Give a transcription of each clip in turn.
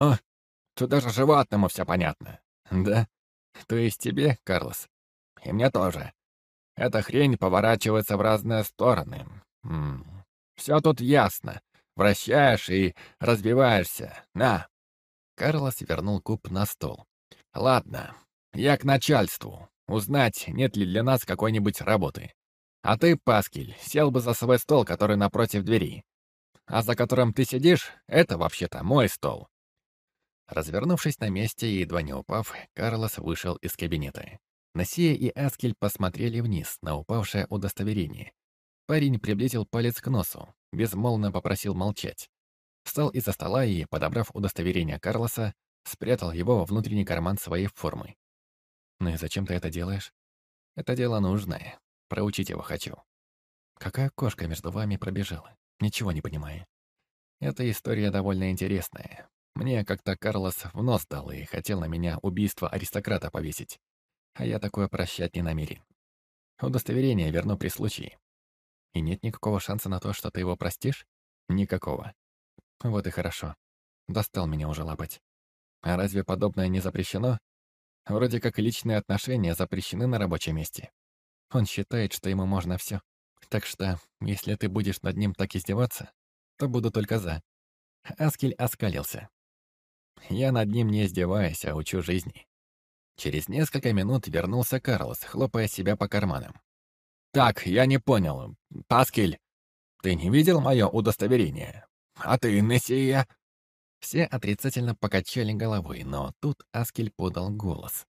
О, тут даже животному все понятно. Да? То есть тебе, Карлос? И мне тоже. Эта хрень поворачивается в разные стороны. Все тут ясно. Вращаешь и разбиваешься. На. Карлос вернул куб на стол. Ладно, я к начальству. Узнать, нет ли для нас какой-нибудь работы. А ты, Паскель, сел бы за свой стол, который напротив двери. А за которым ты сидишь, это вообще-то мой стол. Развернувшись на месте и едва не упав, Карлос вышел из кабинета. Насия и Аскель посмотрели вниз на упавшее удостоверение. Парень приблизил палец к носу, безмолвно попросил молчать. Встал из-за стола и, подобрав удостоверение Карлоса, спрятал его во внутренний карман своей формы. «Ну и зачем ты это делаешь?» «Это дело нужное. Проучить его хочу». «Какая кошка между вами пробежала? Ничего не понимаю». «Эта история довольно интересная. Мне как-то Карлос в нос дал и хотел на меня убийство аристократа повесить. А я такое прощать не намерен. Удостоверение верну при случае. И нет никакого шанса на то, что ты его простишь? Никакого. Вот и хорошо. Достал меня уже лапать. А разве подобное не запрещено? Вроде как личные отношения запрещены на рабочем месте. Он считает, что ему можно все. Так что, если ты будешь над ним так издеваться, то буду только за. Аскель оскалился. Я над ним не издеваюсь, а учу жизни. Через несколько минут вернулся Карлос, хлопая себя по карманам. «Так, я не понял. Паскель, ты не видел мое удостоверение? А ты, Нессия?» Все отрицательно покачали головой, но тут Аскель подал голос.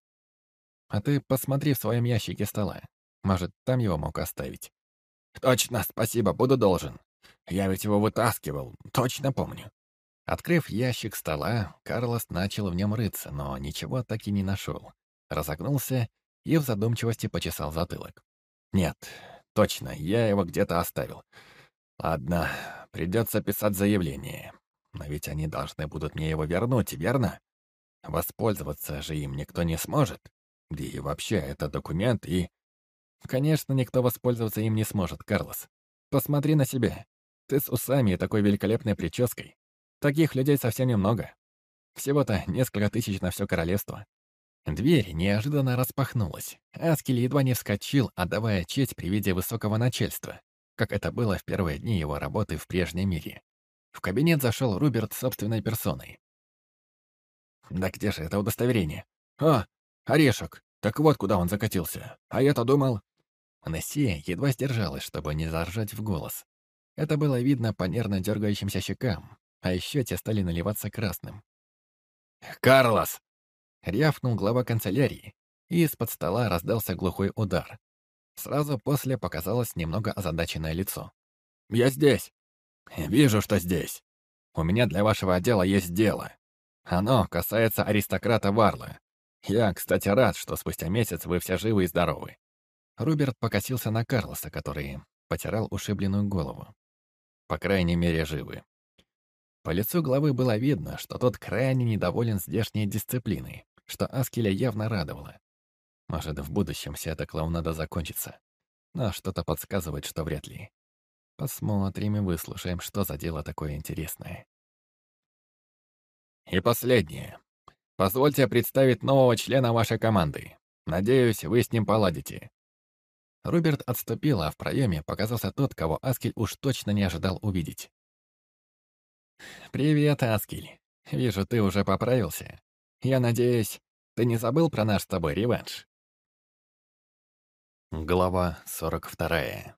«А ты посмотри в своем ящике стола. Может, там его мог оставить?» «Точно, спасибо, буду должен. Я ведь его вытаскивал, точно помню». Открыв ящик стола, Карлос начал в нем рыться, но ничего так и не нашел. Разогнулся и в задумчивости почесал затылок. «Нет, точно, я его где-то оставил. Ладно, придется писать заявление. Но ведь они должны будут мне его вернуть, верно? Воспользоваться же им никто не сможет. Да и вообще, это документ и... Конечно, никто воспользоваться им не сможет, Карлос. Посмотри на себя. Ты с усами и такой великолепной прической. Таких людей совсем немного. Всего-то несколько тысяч на все королевство. Дверь неожиданно распахнулась. Аскель едва не вскочил, отдавая честь при виде высокого начальства, как это было в первые дни его работы в прежнем мире. В кабинет зашел Руберт собственной персоной. «Да где же это удостоверение? А, орешек! Так вот, куда он закатился. А я-то думал...» Нессия едва сдержалась, чтобы не заржать в голос. Это было видно по нервно дергающимся щекам, а еще те стали наливаться красным. «Карлос!» — рявкнул глава канцелярии, и из-под стола раздался глухой удар. Сразу после показалось немного озадаченное лицо. «Я здесь! Вижу, что здесь. У меня для вашего отдела есть дело. Оно касается аристократа Варла. Я, кстати, рад, что спустя месяц вы все живы и здоровы». Руберт покосился на Карлоса, который потирал ушибленную голову. «По крайней мере, живы. По лицу главы было видно, что тот крайне недоволен здешней дисциплиной, что Аскеля явно радовало. Может, в будущем вся эта клоунада закончится. Но что-то подсказывает, что вряд ли. Посмотрим и выслушаем, что за дело такое интересное. И последнее. Позвольте представить нового члена вашей команды. Надеюсь, вы с ним поладите. Роберт отступил, а в проеме показался тот, кого Аскель уж точно не ожидал увидеть. «Привет, Аскель. Вижу, ты уже поправился. Я надеюсь, ты не забыл про наш с тобой реванш?» Глава 42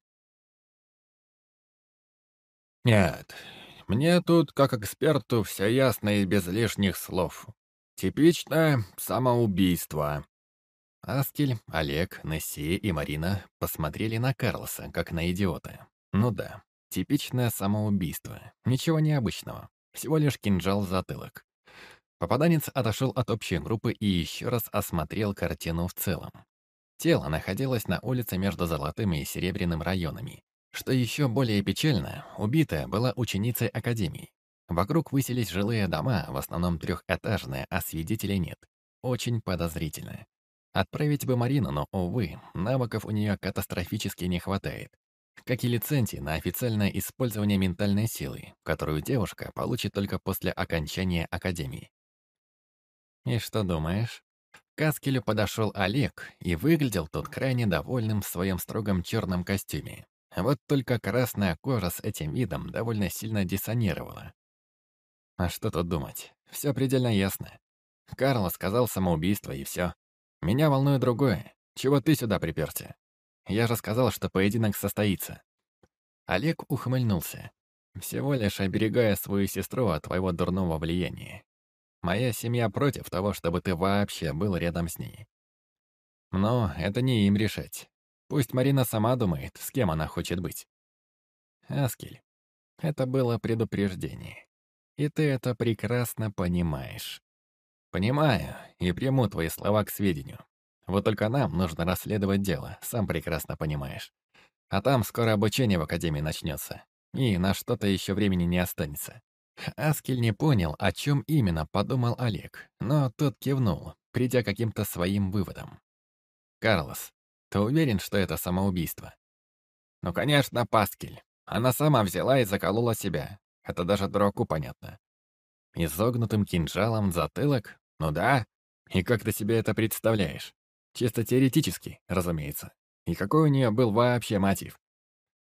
«Нет, мне тут, как эксперту, все ясно и без лишних слов. Типичное самоубийство». Аскель, Олег, Несси и Марина посмотрели на Карлоса, как на идиота. Ну да, Типичное самоубийство. Ничего необычного. Всего лишь кинжал в затылок. Попаданец отошел от общей группы и еще раз осмотрел картину в целом. Тело находилось на улице между Золотым и Серебряным районами. Что еще более печально, убитая была ученицей академии. Вокруг высились жилые дома, в основном трехэтажные, а свидетелей нет. Очень подозрительно. Отправить бы Марину, но, увы, навыков у нее катастрофически не хватает как и лицензии на официальное использование ментальной силы, которую девушка получит только после окончания академии. И что думаешь? К Аскелю подошел Олег, и выглядел тот крайне довольным в своем строгом черном костюме. Вот только красная кожа с этим видом довольно сильно диссонировала. А что тут думать? Все предельно ясно. Карл сказал самоубийство, и все. Меня волнует другое. Чего ты сюда приперся? Я же сказал, что поединок состоится. Олег ухмыльнулся, всего лишь оберегая свою сестру от твоего дурного влияния. Моя семья против того, чтобы ты вообще был рядом с ней. Но это не им решать. Пусть Марина сама думает, с кем она хочет быть. Аскель, это было предупреждение. И ты это прекрасно понимаешь. Понимаю и приму твои слова к сведению. Вот только нам нужно расследовать дело, сам прекрасно понимаешь. А там скоро обучение в академии начнется. И на что-то еще времени не останется. Аскель не понял, о чем именно подумал Олег, но тот кивнул, придя каким-то своим выводам. «Карлос, ты уверен, что это самоубийство?» «Ну, конечно, Паскель. Она сама взяла и заколола себя. Это даже дураку понятно. Изогнутым кинжалом затылок? Ну да. И как ты себе это представляешь? Чисто теоретически, разумеется. И какой у нее был вообще мотив?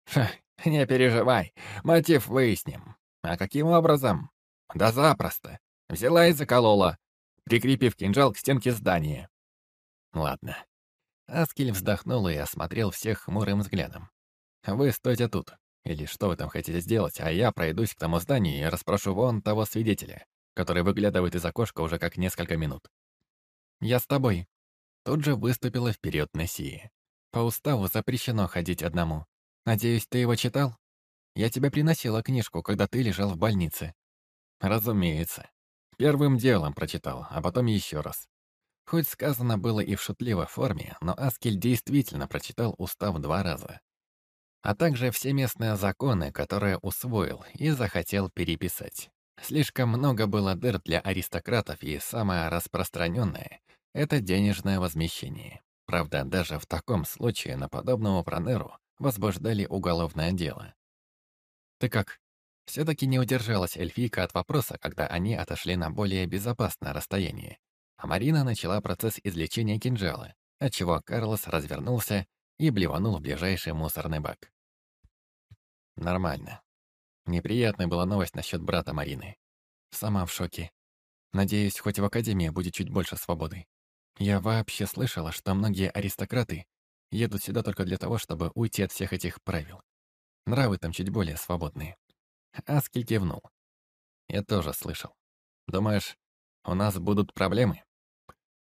Ха, не переживай, мотив выясним. А каким образом? Да запросто. Взяла и заколола, прикрепив кинжал к стенке здания. Ладно. Аскель вздохнул и осмотрел всех хмурым взглядом. «Вы стойте тут. Или что вы там хотите сделать, а я пройдусь к тому зданию и расспрошу вон того свидетеля, который выглядывает из окошка уже как несколько минут. Я с тобой. Тут же выступила вперед Нессия. По уставу запрещено ходить одному. Надеюсь, ты его читал? Я тебе приносила книжку, когда ты лежал в больнице. Разумеется. Первым делом прочитал, а потом еще раз. Хоть сказано было и в шутливой форме, но Аскель действительно прочитал устав два раза. А также все местные законы, которые усвоил и захотел переписать. Слишком много было дыр для аристократов, и самое распространенное — это денежное возмещение. Правда, даже в таком случае на подобного пронеру возбуждали уголовное дело. «Ты как?» Все-таки не удержалась эльфийка от вопроса, когда они отошли на более безопасное расстояние. А Марина начала процесс излечения кинжала, отчего Карлос развернулся и блеванул в ближайший мусорный бак. Нормально. Неприятная была новость насчет брата Марины. Сама в шоке. Надеюсь, хоть в Академии будет чуть больше свободы. Я вообще слышала, что многие аристократы едут сюда только для того, чтобы уйти от всех этих правил. Нравы там чуть более свободные. Аскель кивнул. Я тоже слышал. Думаешь, у нас будут проблемы?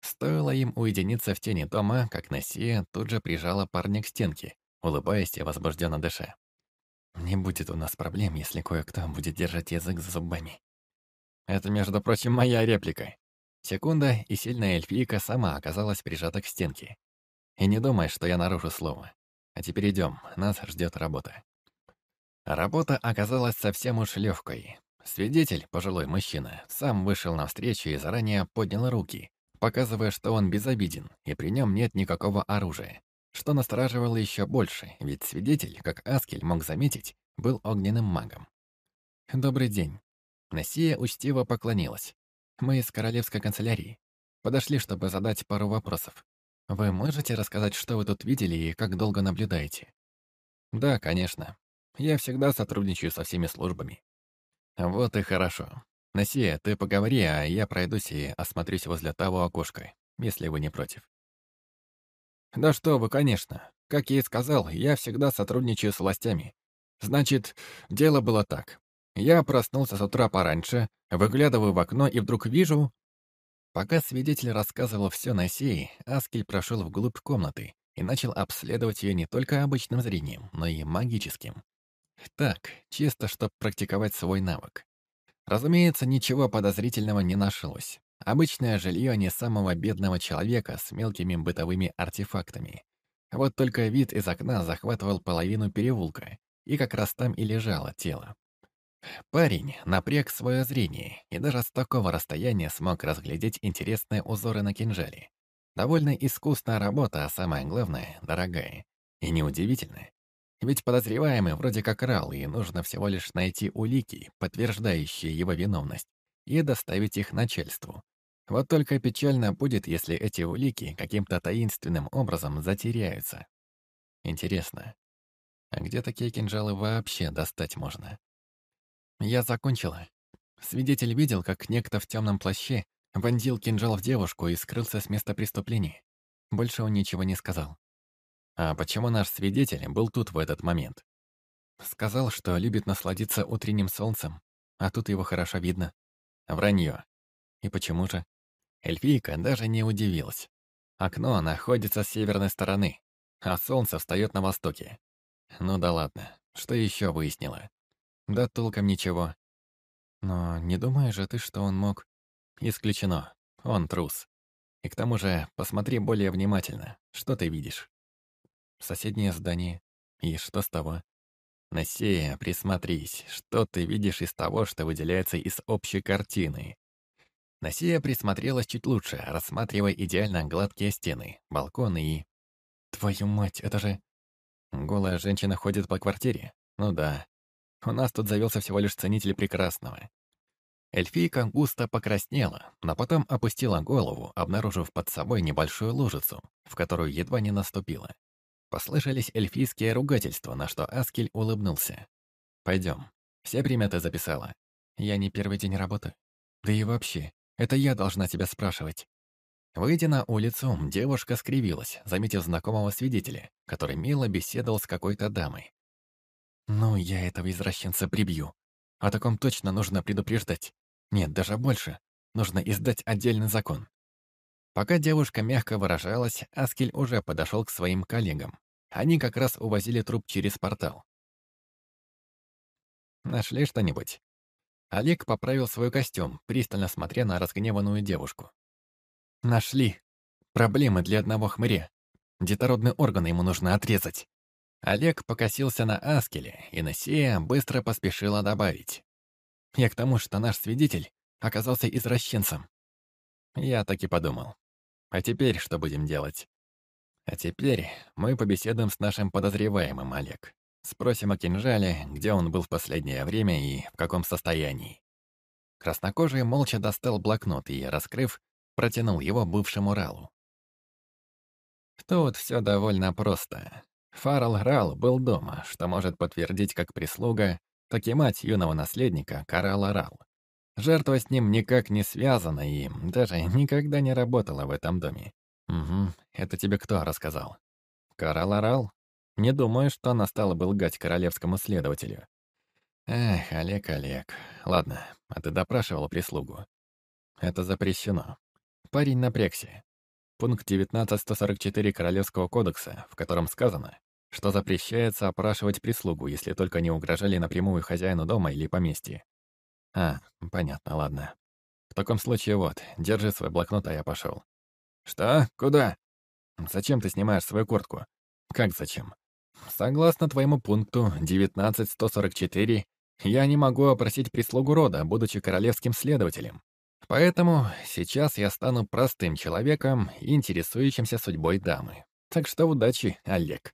Стоило им уединиться в тени дома, как Насия тут же прижала парня к стенке, улыбаясь и возбужденно дыша. «Не будет у нас проблем, если кое-кто будет держать язык за зубами». Это, между прочим, моя реплика. Секунда, и сильная эльфийка сама оказалась прижата к стенке. И не думай, что я нарушу слово. А теперь идем, нас ждет работа. Работа оказалась совсем уж легкой. Свидетель, пожилой мужчина, сам вышел навстречу и заранее поднял руки, показывая, что он безобиден, и при нем нет никакого оружия. Что настораживало еще больше, ведь свидетель, как Аскель мог заметить, был огненным магом. «Добрый день». Насия учтиво поклонилась. «Мы из королевской канцелярии. Подошли, чтобы задать пару вопросов. Вы можете рассказать, что вы тут видели и как долго наблюдаете?» «Да, конечно. Я всегда сотрудничаю со всеми службами». «Вот и хорошо. «Насия, ты поговори, а я пройдусь и осмотрюсь возле того окошка, если вы не против». «Да что вы, конечно. Как я и сказал, я всегда сотрудничаю с властями. Значит, дело было так. Я проснулся с утра пораньше, выглядываю в окно и вдруг вижу...» Пока свидетель рассказывал все Насии, Аскель прошел вглубь комнаты и начал обследовать ее не только обычным зрением, но и магическим. Так, чисто, чтобы практиковать свой навык. Разумеется, ничего подозрительного не нашлось. Обычное жилье не самого бедного человека с мелкими бытовыми артефактами. Вот только вид из окна захватывал половину переулка, и как раз там и лежало тело. Парень напряг свое зрение и даже с такого расстояния смог разглядеть интересные узоры на кинжале. Довольно искусная работа, а самое главное — дорогая. И неудивительно, ведь подозреваемый вроде как рал, и нужно всего лишь найти улики, подтверждающие его виновность, и доставить их начальству. Вот только печально будет, если эти улики каким-то таинственным образом затеряются. Интересно, а где такие кинжалы вообще достать можно? Я закончила. Свидетель видел, как некто в темном плаще вонзил кинжал в девушку и скрылся с места преступления. Больше он ничего не сказал. А почему наш свидетель был тут в этот момент? Сказал, что любит насладиться утренним солнцем, а тут его хорошо видно. Вранье. И почему же? Эльфийка даже не удивилась. Окно находится с северной стороны, а солнце встает на востоке. Ну да ладно, что еще выяснила? Да толком ничего. Но не думаешь же ты, что он мог... Исключено. Он трус. И к тому же, посмотри более внимательно. Что ты видишь? Соседнее здание. И что с того? Насея, присмотрись. Что ты видишь из того, что выделяется из общей картины? Насея присмотрелась чуть лучше, рассматривая идеально гладкие стены, балконы и... Твою мать, это же... Голая женщина ходит по квартире? Ну да. У нас тут завелся всего лишь ценитель прекрасного. Эльфийка густо покраснела, но потом опустила голову, обнаружив под собой небольшую лужицу, в которую едва не наступила. Послышались эльфийские ругательства, на что Аскель улыбнулся. «Пойдем. Все приметы записала. Я не первый день работы. Да и вообще, это я должна тебя спрашивать». Выйдя на улицу, девушка скривилась, заметив знакомого свидетеля, который мило беседовал с какой-то дамой. «Ну, я этого извращенца прибью. О таком точно нужно предупреждать. Нет, даже больше. Нужно издать отдельный закон. Пока девушка мягко выражалась, Аскель уже подошел к своим коллегам. Они как раз увозили труп через портал. «Нашли что-нибудь?» Олег поправил свой костюм, пристально смотря на разгневанную девушку. «Нашли. Проблемы для одного хмыря. Детородные органы ему нужно отрезать». Олег покосился на Аскеле, и Насия быстро поспешила добавить. Я к тому, что наш свидетель оказался извращенцем. Я так и подумал. А теперь что будем делать? А теперь мы побеседуем с нашим подозреваемым, Олег. Спросим о кинжале, где он был в последнее время и в каком состоянии. Краснокожий молча достал блокнот и, раскрыв, протянул его бывшему Ралу. Тут все довольно просто. Фарал Рал был дома, что может подтвердить как прислуга, так и мать юного наследника Карал Орал. Жертва с ним никак не связана и даже никогда не работала в этом доме. Угу, это тебе кто рассказал? Карал Орал? Не думаю, что она стала бы лгать королевскому следователю. Эх, Олег, Олег. Ладно, а ты допрашивал прислугу. Это запрещено. Парень напрягся. Пункт 19.144 Королевского кодекса, в котором сказано, что запрещается опрашивать прислугу, если только не угрожали напрямую хозяину дома или поместья. А, понятно, ладно. В таком случае вот, держи свой блокнот, а я пошел. Что? Куда? Зачем ты снимаешь свою куртку? Как зачем? Согласно твоему пункту 19.144, я не могу опросить прислугу рода, будучи королевским следователем. Поэтому сейчас я стану простым человеком, интересующимся судьбой дамы. Так что удачи, Олег.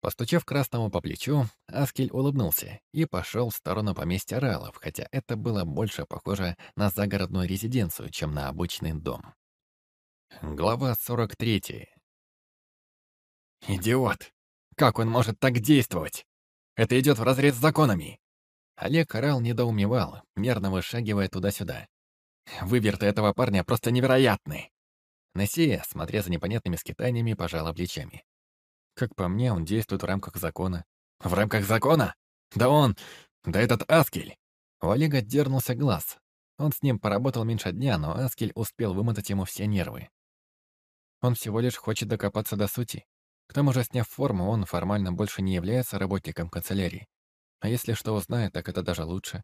Постучав Красному по плечу, Аскель улыбнулся и пошел в сторону поместья Ралов, хотя это было больше похоже на загородную резиденцию, чем на обычный дом. Глава 43. «Идиот! Как он может так действовать? Это идет вразрез с законами!» Олег Рал недоумевал, нервно вышагивая туда-сюда. «Выверты этого парня просто невероятны!» Нессия, смотря за непонятными скитаниями, пожала плечами. Как по мне, он действует в рамках закона. В рамках закона? Да он... Да этот Аскель! У Олега дернулся глаз. Он с ним поработал меньше дня, но Аскель успел вымотать ему все нервы. Он всего лишь хочет докопаться до сути. К тому же, сняв форму, он формально больше не является работником канцелярии. А если что узнает, так это даже лучше.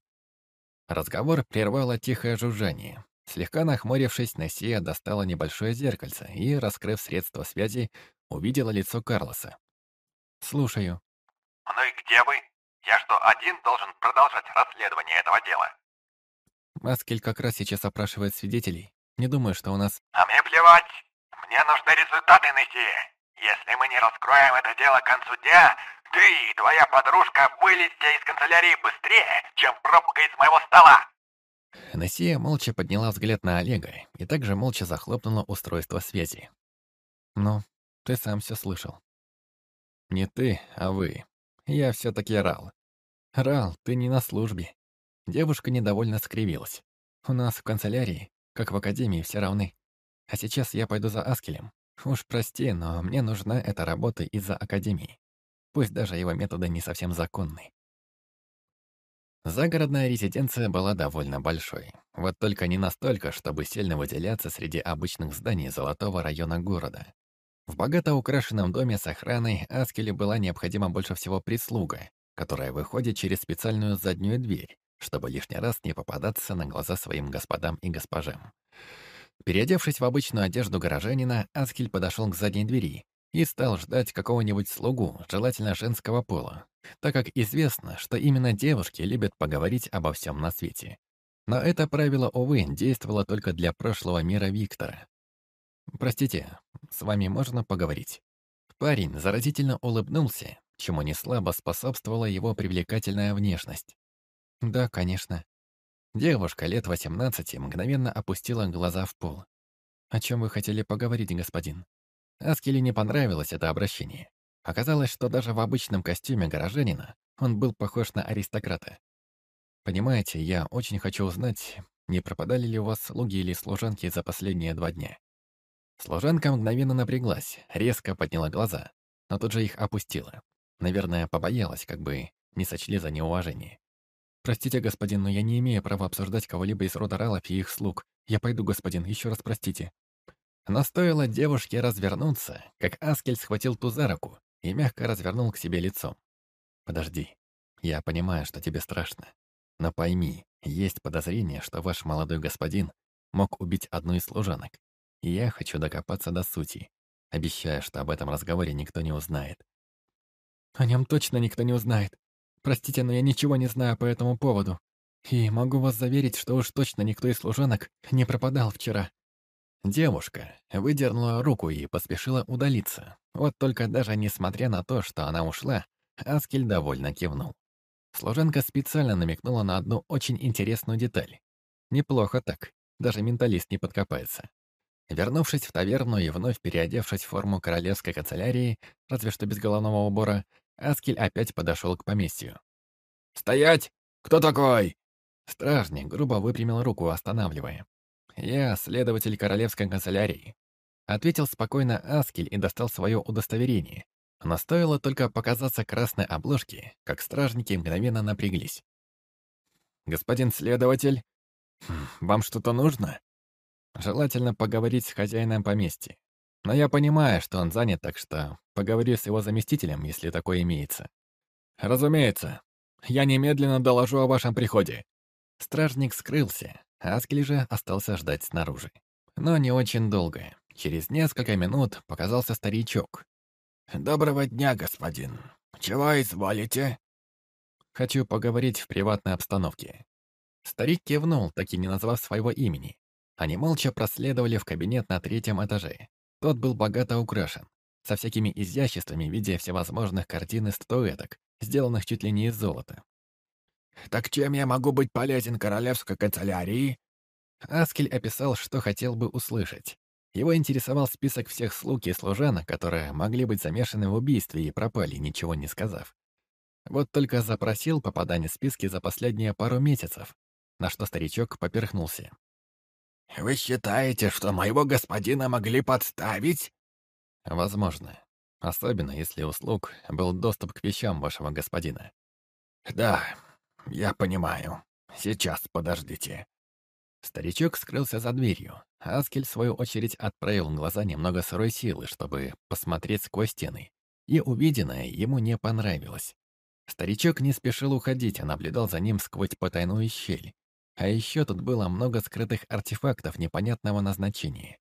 Разговор прервало тихое жужжание. Слегка нахмурившись, Нессия достала небольшое зеркальце и, раскрыв средство связи, увидела лицо Карлоса. «Слушаю». «Ну и где вы? Я что, один должен продолжать расследование этого дела?» Маскель как раз сейчас опрашивает свидетелей. Не думаю, что у нас... «А мне плевать. Мне нужны результаты, Нессия. Если мы не раскроем это дело к концу дня, ты и твоя подружка вылезете из канцелярии быстрее, чем пробка из моего стола!» Насия молча подняла взгляд на Олега и также молча захлопнула устройство связи. «Ну, ты сам все слышал». «Не ты, а вы. Я все-таки Рал». «Рал, ты не на службе». Девушка недовольно скривилась. «У нас в канцелярии, как в академии, все равны. А сейчас я пойду за Аскелем. Уж прости, но мне нужна эта работа из-за академии. Пусть даже его методы не совсем законны. Загородная резиденция была довольно большой. Вот только не настолько, чтобы сильно выделяться среди обычных зданий золотого района города. В богато украшенном доме с охраной Аскеле была необходима больше всего прислуга, которая выходит через специальную заднюю дверь, чтобы лишний раз не попадаться на глаза своим господам и госпожам. Переодевшись в обычную одежду горожанина, Аскель подошел к задней двери и стал ждать какого-нибудь слугу, желательно женского пола, так как известно, что именно девушки любят поговорить обо всем на свете. Но это правило, увы, действовало только для прошлого мира Виктора. «Простите, с вами можно поговорить?» Парень заразительно улыбнулся, чему не слабо способствовала его привлекательная внешность. «Да, конечно». Девушка лет 18 мгновенно опустила глаза в пол. «О чем вы хотели поговорить, господин?» Аскеле не понравилось это обращение. Оказалось, что даже в обычном костюме горожанина он был похож на аристократа. Понимаете, я очень хочу узнать, не пропадали ли у вас слуги или служанки за последние два дня. Служанка мгновенно напряглась, резко подняла глаза, но тут же их опустила. Наверное, побоялась, как бы не сочли за неуважение. «Простите, господин, но я не имею права обсуждать кого-либо из рода Ралов и их слуг. Я пойду, господин, еще раз простите». Но стоило девушке развернуться, как Аскель схватил ту за руку и мягко развернул к себе лицом. «Подожди. Я понимаю, что тебе страшно. Но пойми, есть подозрение, что ваш молодой господин мог убить одну из служанок. Я хочу докопаться до сути. Обещаю, что об этом разговоре никто не узнает». «О нем точно никто не узнает. Простите, но я ничего не знаю по этому поводу. И могу вас заверить, что уж точно никто из служанок не пропадал вчера. Девушка выдернула руку и поспешила удалиться. Вот только даже несмотря на то, что она ушла, Аскель довольно кивнул. Служенка специально намекнула на одну очень интересную деталь. Неплохо так, даже менталист не подкопается. Вернувшись в таверну и вновь переодевшись в форму королевской канцелярии, разве что без головного убора, Аскель опять подошел к поместью. «Стоять! Кто такой?» Стражник грубо выпрямил руку, останавливая. «Я следователь королевской канцелярии», — ответил спокойно Аскель и достал свое удостоверение. Но стоило только показаться красной обложке, как стражники мгновенно напряглись. «Господин следователь, хм, вам что-то нужно?» «Желательно поговорить с хозяином поместья. Но я понимаю, что он занят, так что поговорю с его заместителем, если такое имеется». «Разумеется. Я немедленно доложу о вашем приходе». Стражник скрылся, Аскель же остался ждать снаружи. Но не очень долго. Через несколько минут показался старичок. «Доброго дня, господин. Чего изволите?» «Хочу поговорить в приватной обстановке». Старик кивнул, так и не назвав своего имени. Они молча проследовали в кабинет на третьем этаже. Тот был богато украшен, со всякими изяществами в виде всевозможных картин и статуэток, сделанных чуть ли не из золота. «Так чем я могу быть полезен королевской канцелярии?» Аскель описал, что хотел бы услышать. Его интересовал список всех слуг и служанок, которые могли быть замешаны в убийстве и пропали, ничего не сказав. Вот только запросил попадание в списки за последние пару месяцев, на что старичок поперхнулся. «Вы считаете, что моего господина могли подставить?» «Возможно. Особенно, если у слуг был доступ к вещам вашего господина». «Да, я понимаю. Сейчас подождите». Старичок скрылся за дверью. Аскель, в свою очередь, отправил глаза немного сырой силы, чтобы посмотреть сквозь стены. И увиденное ему не понравилось. Старичок не спешил уходить, а наблюдал за ним сквозь потайную щель. А еще тут было много скрытых артефактов непонятного назначения.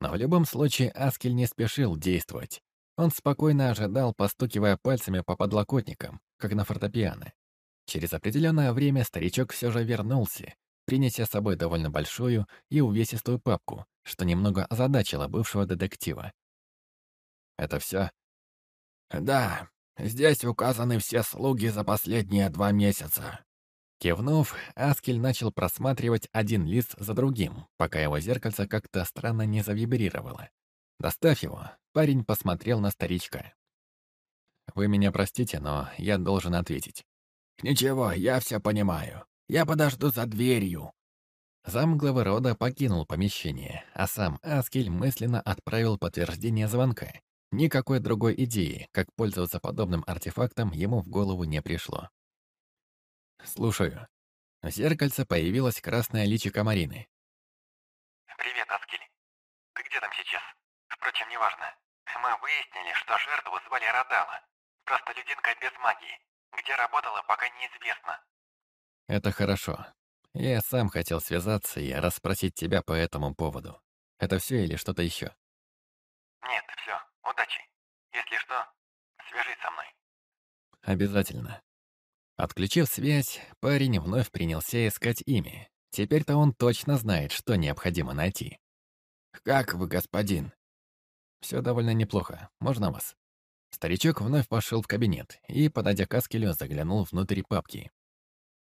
Но в любом случае Аскель не спешил действовать. Он спокойно ожидал, постукивая пальцами по подлокотникам, как на фортепиано. Через определенное время старичок все же вернулся, принеся с собой довольно большую и увесистую папку, что немного озадачило бывшего детектива. «Это все?» «Да, здесь указаны все слуги за последние два месяца. Кивнув, Аскель начал просматривать один лист за другим, пока его зеркальце как-то странно не завибрировало. Достав его, парень посмотрел на старичка. «Вы меня простите, но я должен ответить». «Ничего, я все понимаю. Я подожду за дверью». Замглавы рода покинул помещение, а сам Аскель мысленно отправил подтверждение звонка. Никакой другой идеи, как пользоваться подобным артефактом, ему в голову не пришло. «Слушаю». В зеркальце появилась красная личико Марины. «Привет, Аскель. Ты где там сейчас? Впрочем, неважно. Мы выяснили, что жертву звали Радала. Простолюдинка без магии. Где работала, пока неизвестно». «Это хорошо. Я сам хотел связаться и расспросить тебя по этому поводу. Это все или что-то еще?» «Нет, все. Удачи. Если что, свяжись со мной». «Обязательно. Отключив связь, парень вновь принялся искать имя. Теперь-то он точно знает, что необходимо найти. «Как вы, господин?» «Все довольно неплохо. Можно вас?» Старичок вновь пошел в кабинет и, подойдя к Аскелю, заглянул внутрь папки.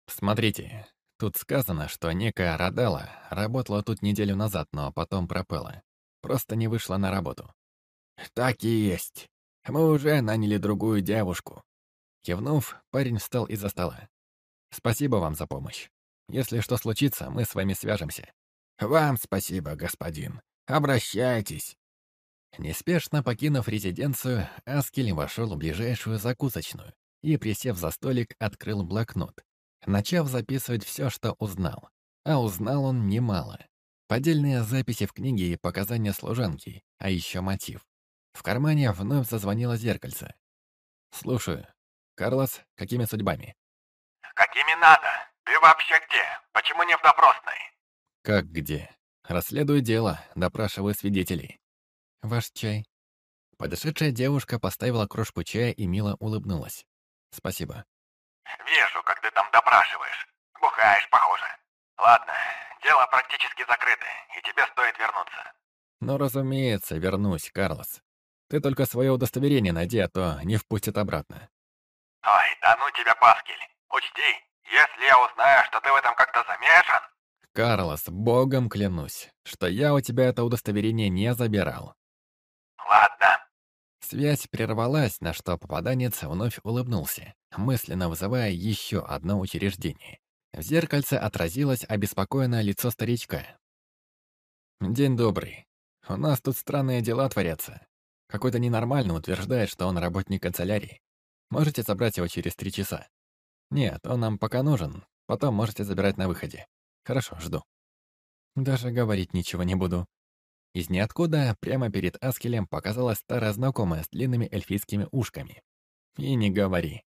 «Смотрите, тут сказано, что некая Радала работала тут неделю назад, но потом пропала. Просто не вышла на работу». «Так и есть. Мы уже наняли другую девушку. Кивнув, парень встал из-за стола. «Спасибо вам за помощь. Если что случится, мы с вами свяжемся». «Вам спасибо, господин. Обращайтесь». Неспешно покинув резиденцию, Аскель вошел в ближайшую закусочную и, присев за столик, открыл блокнот, начав записывать все, что узнал. А узнал он немало. Поддельные записи в книге и показания служанки, а еще мотив. В кармане вновь зазвонило зеркальце. «Слушаю», «Карлос, какими судьбами?» «Какими надо? Ты вообще где? Почему не в допросной?» «Как где? Расследую дело, допрашиваю свидетелей». «Ваш чай?» Подошедшая девушка поставила крошку чая и мило улыбнулась. «Спасибо». «Вижу, как ты там допрашиваешь. Бухаешь, похоже. Ладно, дело практически закрыто, и тебе стоит вернуться». «Ну, разумеется, вернусь, Карлос. Ты только свое удостоверение найди, а то не впустят обратно». «Ой, да ну тебя, Паскель! Учти, если я узнаю, что ты в этом как-то замешан...» «Карлос, богом клянусь, что я у тебя это удостоверение не забирал». «Ладно». Связь прервалась, на что попаданец вновь улыбнулся, мысленно вызывая еще одно учреждение. В зеркальце отразилось обеспокоенное лицо старичка. «День добрый. У нас тут странные дела творятся. Какой-то ненормальный утверждает, что он работник канцелярии. Можете забрать его через три часа. Нет, он нам пока нужен. Потом можете забирать на выходе. Хорошо, жду. Даже говорить ничего не буду. Из ниоткуда прямо перед Аскелем показалась старая знакомая с длинными эльфийскими ушками. И не говори.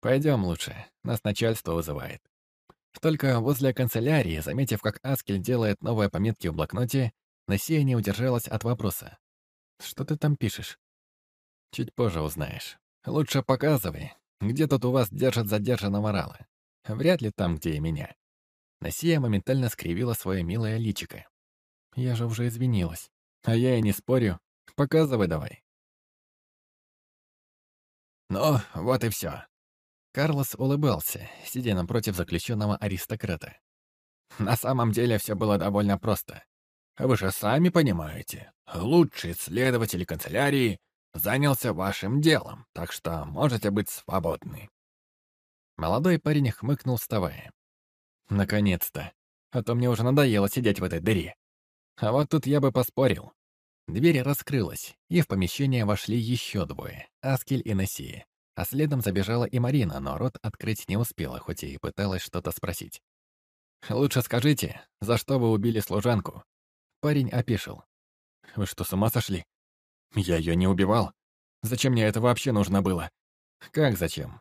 Пойдем лучше, нас начальство вызывает. Только возле канцелярии, заметив, как Аскель делает новые пометки в блокноте, Насия не удержалась от вопроса. «Что ты там пишешь?» «Чуть позже узнаешь. Лучше показывай, где тут у вас держат задержанного Рала. Вряд ли там, где и меня. Насия моментально скривила свое милое личико. Я же уже извинилась. А я и не спорю. Показывай давай. Ну, вот и все. Карлос улыбался, сидя напротив заключенного аристократа. На самом деле все было довольно просто. Вы же сами понимаете, лучший следователь канцелярии занялся вашим делом, так что можете быть свободны». Молодой парень хмыкнул, вставая. «Наконец-то. А то мне уже надоело сидеть в этой дыре. А вот тут я бы поспорил». Дверь раскрылась, и в помещение вошли еще двое — Аскель и Нессия. А следом забежала и Марина, но рот открыть не успела, хоть и пыталась что-то спросить. «Лучше скажите, за что вы убили служанку?» Парень опешил. «Вы что, с ума сошли? Я ее не убивал. Зачем мне это вообще нужно было? Как зачем?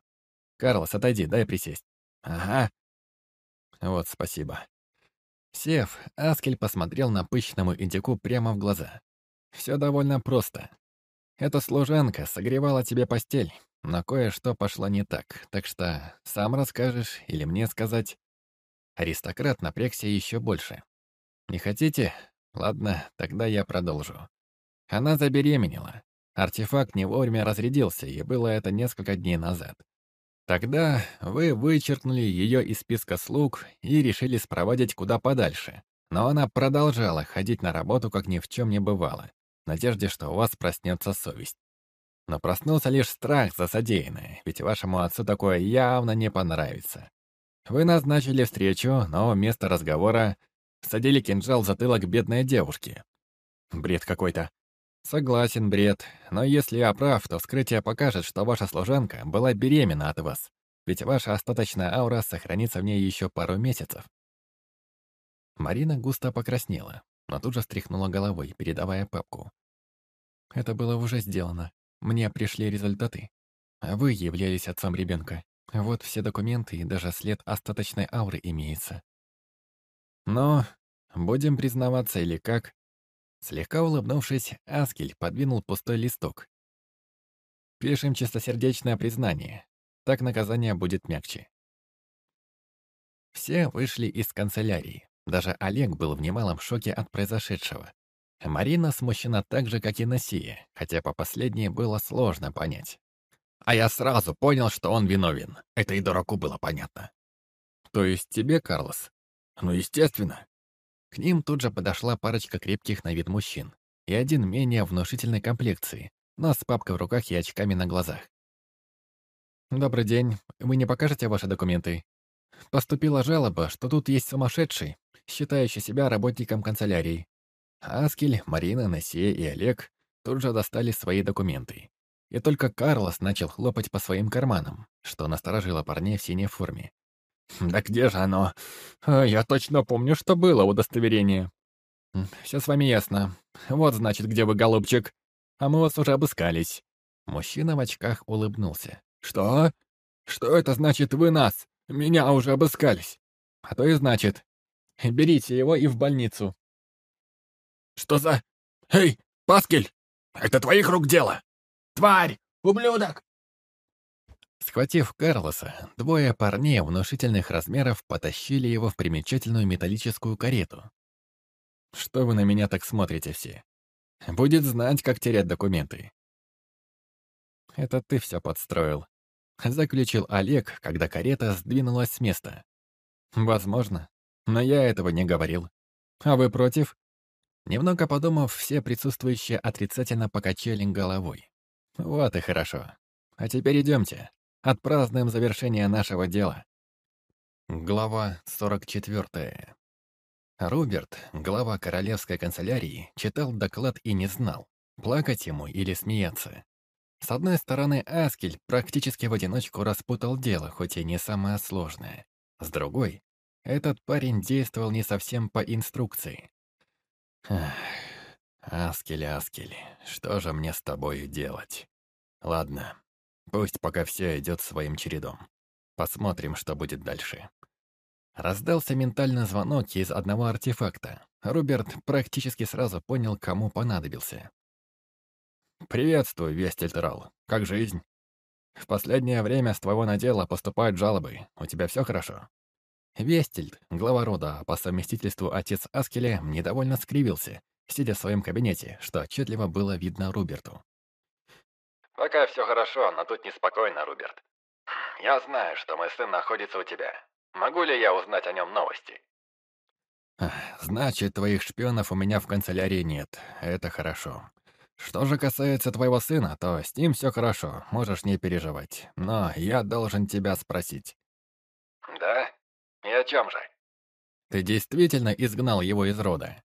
Карлос, отойди, дай присесть. Ага. Вот, спасибо. Сев, Аскель посмотрел на пышному индику прямо в глаза. Все довольно просто. Эта служанка согревала тебе постель, но кое-что пошло не так, так что сам расскажешь или мне сказать. Аристократ напрягся еще больше. Не хотите? Ладно, тогда я продолжу. Она забеременела. Артефакт не вовремя разрядился, и было это несколько дней назад. Тогда вы вычеркнули ее из списка слуг и решили спроводить куда подальше. Но она продолжала ходить на работу, как ни в чем не бывало, в надежде, что у вас проснется совесть. Но проснулся лишь страх за содеянное, ведь вашему отцу такое явно не понравится. Вы назначили встречу, но вместо разговора садили кинжал в затылок бедной девушки. Бред какой-то. Согласен, бред. Но если я прав, то вскрытие покажет, что ваша служанка была беременна от вас. Ведь ваша остаточная аура сохранится в ней еще пару месяцев. Марина густо покраснела, но тут же стряхнула головой, передавая папку. Это было уже сделано. Мне пришли результаты. А вы являлись отцом ребенка. Вот все документы и даже след остаточной ауры имеется. Но будем признаваться или как, Слегка улыбнувшись, Аскель подвинул пустой листок. «Пишем чистосердечное признание. Так наказание будет мягче». Все вышли из канцелярии. Даже Олег был в немалом шоке от произошедшего. Марина смущена так же, как и Насия, хотя по последней было сложно понять. А я сразу понял, что он виновен. Это и дураку было понятно. То есть тебе, Карлос? Ну, естественно. К ним тут же подошла парочка крепких на вид мужчин и один менее внушительной комплекции, но с папкой в руках и очками на глазах. «Добрый день. Вы не покажете ваши документы?» Поступила жалоба, что тут есть сумасшедший, считающий себя работником канцелярии. Аскель, Марина, Насия и Олег тут же достали свои документы. И только Карлос начал хлопать по своим карманам, что насторожило парней в синей форме. «Да где же оно? А, я точно помню, что было удостоверение». «Все с вами ясно. Вот, значит, где вы, голубчик. А мы вас уже обыскались». Мужчина в очках улыбнулся. «Что? Что это значит вы нас? Меня уже обыскались». «А то и значит. Берите его и в больницу». «Что за... Эй, Паскель! Это твоих рук дело! Тварь! Ублюдок! Схватив Карлоса, двое парней внушительных размеров потащили его в примечательную металлическую карету. «Что вы на меня так смотрите все? Будет знать, как терять документы». «Это ты все подстроил», — заключил Олег, когда карета сдвинулась с места. «Возможно, но я этого не говорил. А вы против?» Немного подумав, все присутствующие отрицательно покачали головой. «Вот и хорошо. А теперь идемте. Отпразднуем завершение нашего дела. Глава 44. Роберт, глава королевской канцелярии, читал доклад и не знал, плакать ему или смеяться. С одной стороны, Аскель практически в одиночку распутал дело, хоть и не самое сложное. С другой, этот парень действовал не совсем по инструкции. Аскель, Аскель, что же мне с тобою делать? Ладно, Пусть пока все идет своим чередом. Посмотрим, что будет дальше. Раздался ментальный звонок из одного артефакта. Роберт практически сразу понял, кому понадобился. «Приветствую, Вестельтерал. Как жизнь? В последнее время с твоего надела поступают жалобы. У тебя все хорошо?» Вестельд, глава рода, по совместительству отец Аскеля, недовольно скривился, сидя в своем кабинете, что отчетливо было видно Руберту. «Пока все хорошо, но тут неспокойно, Руберт. Я знаю, что мой сын находится у тебя. Могу ли я узнать о нем новости?» «Значит, твоих шпионов у меня в канцелярии нет. Это хорошо. Что же касается твоего сына, то с ним все хорошо, можешь не переживать. Но я должен тебя спросить». «Да? И о чем же?» «Ты действительно изгнал его из рода?»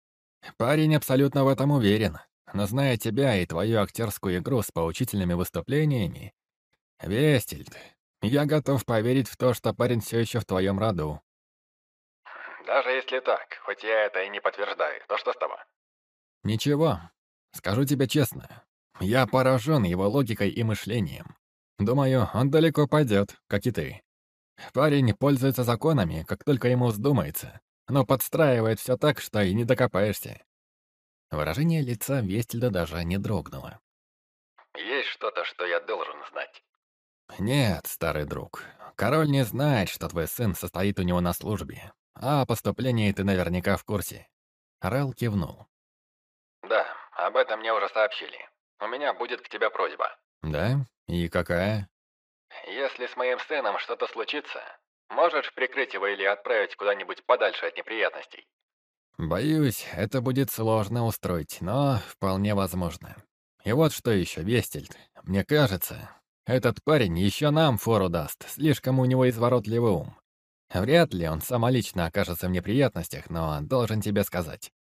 «Парень абсолютно в этом уверен. Но зная тебя и твою актерскую игру с поучительными выступлениями, Вестельд, я готов поверить в то, что парень все еще в твоем роду. Даже если так, хоть я это и не подтверждаю, то что с того? Ничего. Скажу тебе честно. Я поражен его логикой и мышлением. Думаю, он далеко пойдет, как и ты. Парень пользуется законами, как только ему вздумается, но подстраивает все так, что и не докопаешься. Выражение лица Вестельда даже не дрогнуло. «Есть что-то, что я должен знать?» «Нет, старый друг. Король не знает, что твой сын состоит у него на службе. А о поступлении ты наверняка в курсе». Рэл кивнул. «Да, об этом мне уже сообщили. У меня будет к тебе просьба». «Да? И какая?» если с моим сыном что-то случится, можешь прикрыть его или отправить куда-нибудь подальше от неприятностей?» «Боюсь, это будет сложно устроить, но вполне возможно. И вот что еще, Вестельд, мне кажется, этот парень еще нам фору даст, слишком у него изворотливый ум. Вряд ли он самолично окажется в неприятностях, но должен тебе сказать».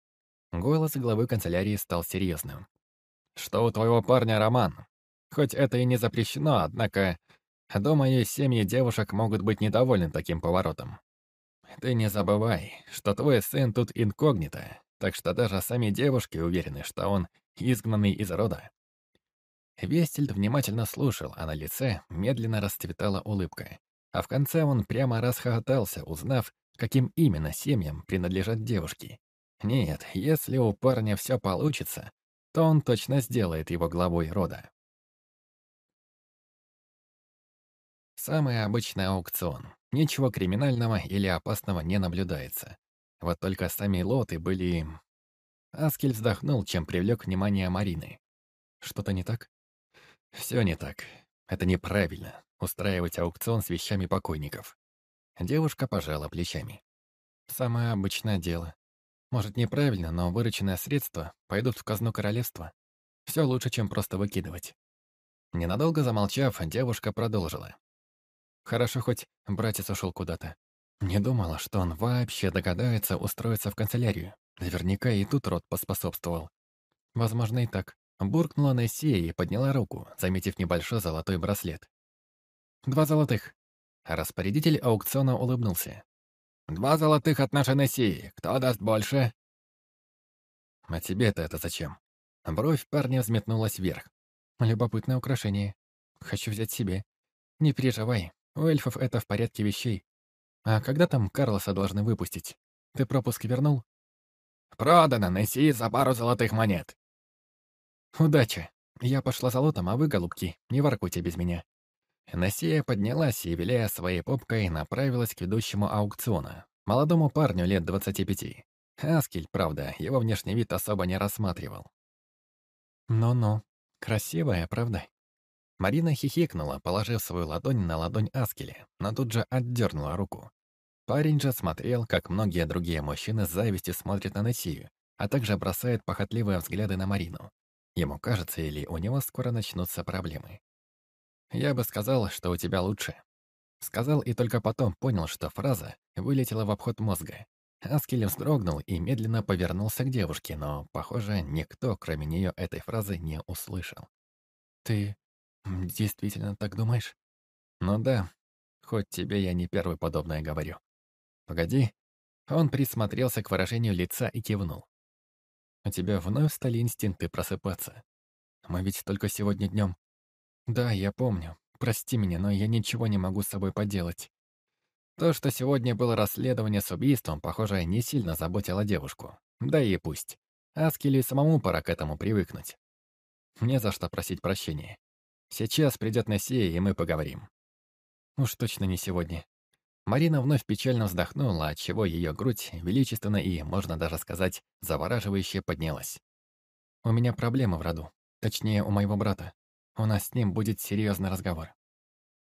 Голос главы канцелярии стал серьезным. «Что у твоего парня роман? Хоть это и не запрещено, однако, думаю, семьи девушек могут быть недовольны таким поворотом. Ты не забывай, что твой сын тут инкогнито, так что даже сами девушки уверены, что он изгнанный из рода». Вестельд внимательно слушал, а на лице медленно расцветала улыбка. А в конце он прямо расхохотался, узнав, каким именно семьям принадлежат девушки. Нет, если у парня все получится, то он точно сделает его главой рода. Самый обычный аукцион. Ничего криминального или опасного не наблюдается. Вот только сами лоты были... Аскель вздохнул, чем привлек внимание Марины. Что-то не так? Все не так. Это неправильно устраивать аукцион с вещами покойников. Девушка пожала плечами. Самое обычное дело. Может, неправильно, но вырученные средства пойдут в казну королевства. Все лучше, чем просто выкидывать. Ненадолго замолчав, девушка продолжила. Хорошо, хоть братец ушел куда-то. Не думала, что он вообще догадается устроиться в канцелярию. Наверняка и тут род поспособствовал. Возможно, и так. Буркнула Нессия и подняла руку, заметив небольшой золотой браслет. Два золотых». Распорядитель аукциона улыбнулся. «Два золотых от нашей Нессии. Кто даст больше?» «А тебе-то это зачем?» Бровь парня взметнулась вверх. «Любопытное украшение. Хочу взять себе. Не переживай, у эльфов это в порядке вещей. А когда там Карлоса должны выпустить? Ты пропуск вернул?» «Продано, Несси, за пару золотых монет». «Удачи. Я пошла за лотом, а вы, голубки, не воркуйте без меня. Насия поднялась и, виляя своей попкой, направилась к ведущему аукциона, молодому парню лет 25. Аскель, правда, его внешний вид особо не рассматривал. «Ну-ну, красивая, правда?» Марина хихикнула, положив свою ладонь на ладонь Аскеля, но тут же отдернула руку. Парень же смотрел, как многие другие мужчины с завистью смотрят на Насию, а также бросает похотливые взгляды на Марину. Ему кажется, или у него скоро начнутся проблемы. Я бы сказал, что у тебя лучше. Сказал и только потом понял, что фраза вылетела в обход мозга. Аскель вздрогнул и медленно повернулся к девушке, но, похоже, никто, кроме нее, этой фразы не услышал. «Ты действительно так думаешь?» «Ну да, хоть тебе я не первый подобное говорю». «Погоди». Он присмотрелся к выражению лица и кивнул. «У тебя вновь стали инстинкты просыпаться. Мы ведь только сегодня днем «Да, я помню. Прости меня, но я ничего не могу с собой поделать». То, что сегодня было расследование с убийством, похоже, не сильно заботило девушку. Да и пусть. Аскелю самому пора к этому привыкнуть. Не за что просить прощения. Сейчас придет Нессия, и мы поговорим. Уж точно не сегодня. Марина вновь печально вздохнула, отчего ее грудь величественно и, можно даже сказать, завораживающе поднялась. «У меня проблемы в роду. Точнее, у моего брата. У нас с ним будет серьезный разговор.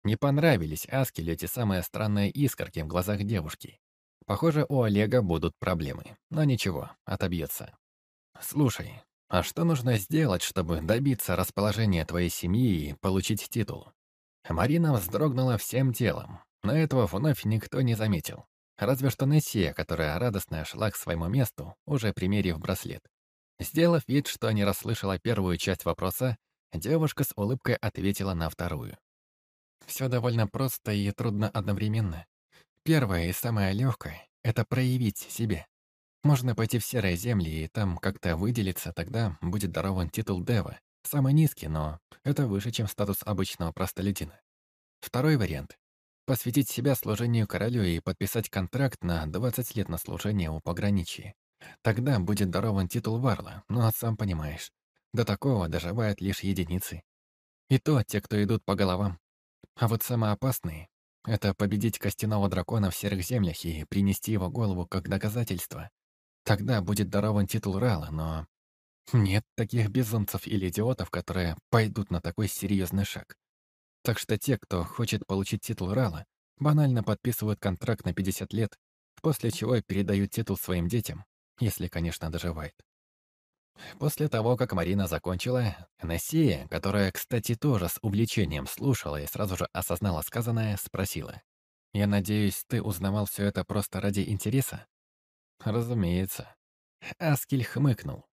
Не понравились Аскелю эти самые странные искорки в глазах девушки. Похоже, у Олега будут проблемы. Но ничего, отобьется. Слушай, а что нужно сделать, чтобы добиться расположения твоей семьи и получить титул? Марина вздрогнула всем телом, но этого вновь никто не заметил. Разве что Нессия, которая радостно шла к своему месту, уже примерив браслет. Сделав вид, что не расслышала первую часть вопроса, Девушка с улыбкой ответила на вторую. Все довольно просто и трудно одновременно. Первое и самое легкое — это проявить себе. Можно пойти в серые земли и там как-то выделиться, тогда будет дарован титул Дева. Самый низкий, но это выше, чем статус обычного простолюдина. Второй вариант — посвятить себя служению королю и подписать контракт на 20 лет на служение у пограничья. Тогда будет дарован титул Варла, но сам понимаешь, до такого доживают лишь единицы. И то те, кто идут по головам. А вот самые опасные — это победить костяного дракона в серых землях и принести его голову как доказательство. Тогда будет дарован титул Рала, но... Нет таких безумцев или идиотов, которые пойдут на такой серьезный шаг. Так что те, кто хочет получить титул Рала, банально подписывают контракт на 50 лет, после чего передают титул своим детям, если, конечно, доживает. После того, как Марина закончила, Нессия, которая, кстати, тоже с увлечением слушала и сразу же осознала сказанное, спросила. «Я надеюсь, ты узнавал все это просто ради интереса?» «Разумеется». Аскель хмыкнул.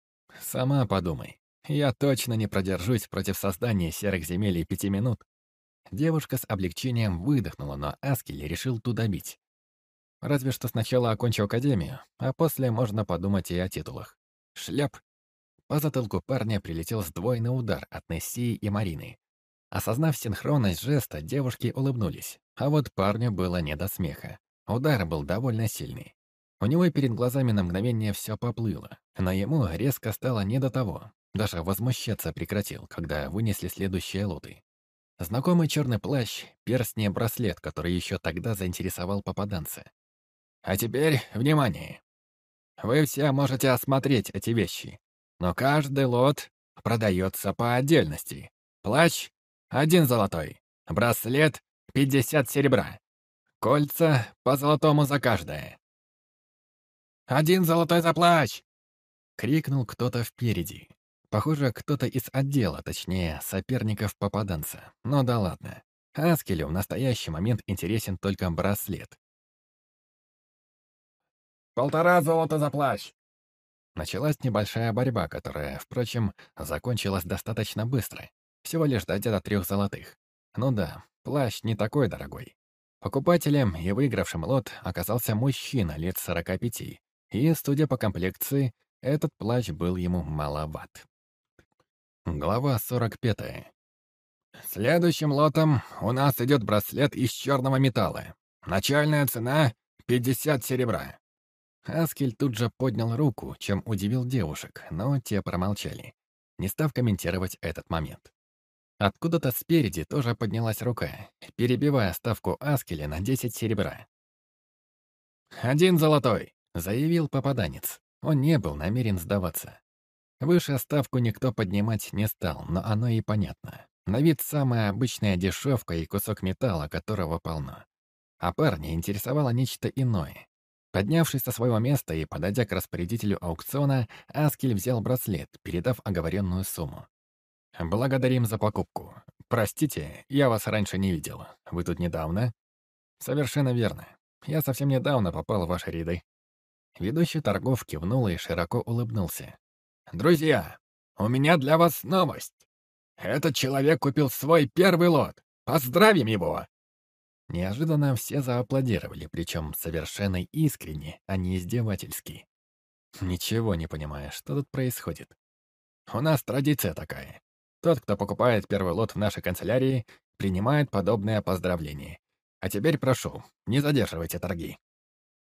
«Сама подумай. Я точно не продержусь против создания серых земель и пяти минут». Девушка с облегчением выдохнула, но Аскель решил туда бить. Разве что сначала окончу академию, а после можно подумать и о титулах. Шляп по затылку парня прилетел сдвоенный удар от Нессии и Марины. Осознав синхронность жеста, девушки улыбнулись, а вот парню было не до смеха. Удар был довольно сильный. У него перед глазами на мгновение все поплыло, но ему резко стало не до того. Даже возмущаться прекратил, когда вынесли следующие лоты. Знакомый черный плащ, перстний браслет, который еще тогда заинтересовал попаданца. А теперь, внимание! Вы все можете осмотреть эти вещи но каждый лот продается по отдельности. Плащ — один золотой, браслет — пятьдесят серебра, кольца — по золотому за каждое. «Один золотой за плащ!» — крикнул кто-то впереди. Похоже, кто-то из отдела, точнее, соперников попаданца. Но да ладно. Аскелю в настоящий момент интересен только браслет. «Полтора золота за плащ!» Началась небольшая борьба, которая, впрочем, закончилась достаточно быстро. Всего лишь дойдя до трех золотых. Ну да, плащ не такой дорогой. Покупателем и выигравшим лот оказался мужчина лет 45, и, судя по комплекции, этот плащ был ему маловат. Глава 45. Следующим лотом у нас идет браслет из черного металла. Начальная цена — 50 серебра. Аскель тут же поднял руку, чем удивил девушек, но те промолчали, не став комментировать этот момент. Откуда-то спереди тоже поднялась рука, перебивая ставку Аскеля на 10 серебра. «Один золотой», — заявил попаданец. Он не был намерен сдаваться. Выше ставку никто поднимать не стал, но оно и понятно. На вид самая обычная дешевка и кусок металла, которого полно. А парня интересовало нечто иное. Поднявшись со своего места и подойдя к распорядителю аукциона, Аскель взял браслет, передав оговоренную сумму. «Благодарим за покупку. Простите, я вас раньше не видел. Вы тут недавно?» «Совершенно верно. Я совсем недавно попал в ваши ряды». Ведущий торгов кивнул и широко улыбнулся. «Друзья, у меня для вас новость. Этот человек купил свой первый лот. Поздравим его!» Неожиданно все зааплодировали, причем совершенно искренне, а не издевательски. Ничего не понимая, что тут происходит. У нас традиция такая. Тот, кто покупает первый лот в нашей канцелярии, принимает подобное поздравление. А теперь прошу, не задерживайте торги.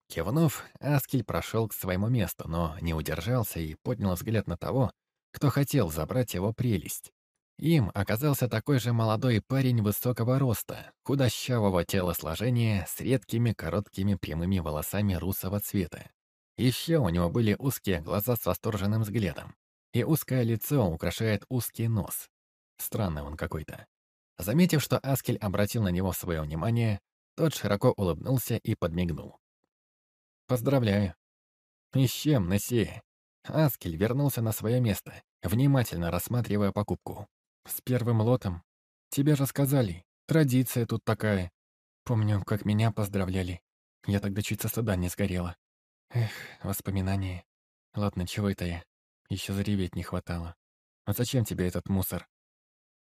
Кивнув, Аскель прошел к своему месту, но не удержался и поднял взгляд на того, кто хотел забрать его прелесть. Им оказался такой же молодой парень высокого роста, худощавого телосложения с редкими короткими прямыми волосами русого цвета. Еще у него были узкие глаза с восторженным взглядом, и узкое лицо украшает узкий нос. Странный он какой-то. Заметив, что Аскель обратил на него свое внимание, тот широко улыбнулся и подмигнул. «Поздравляю». «И с чем, Несси?» Аскель вернулся на свое место, внимательно рассматривая покупку. С первым лотом. Тебе же сказали, традиция тут такая. Помню, как меня поздравляли. Я тогда чуть со стыда не сгорела. Эх, воспоминания. Ладно, чего это я? Еще зареветь не хватало. А зачем тебе этот мусор?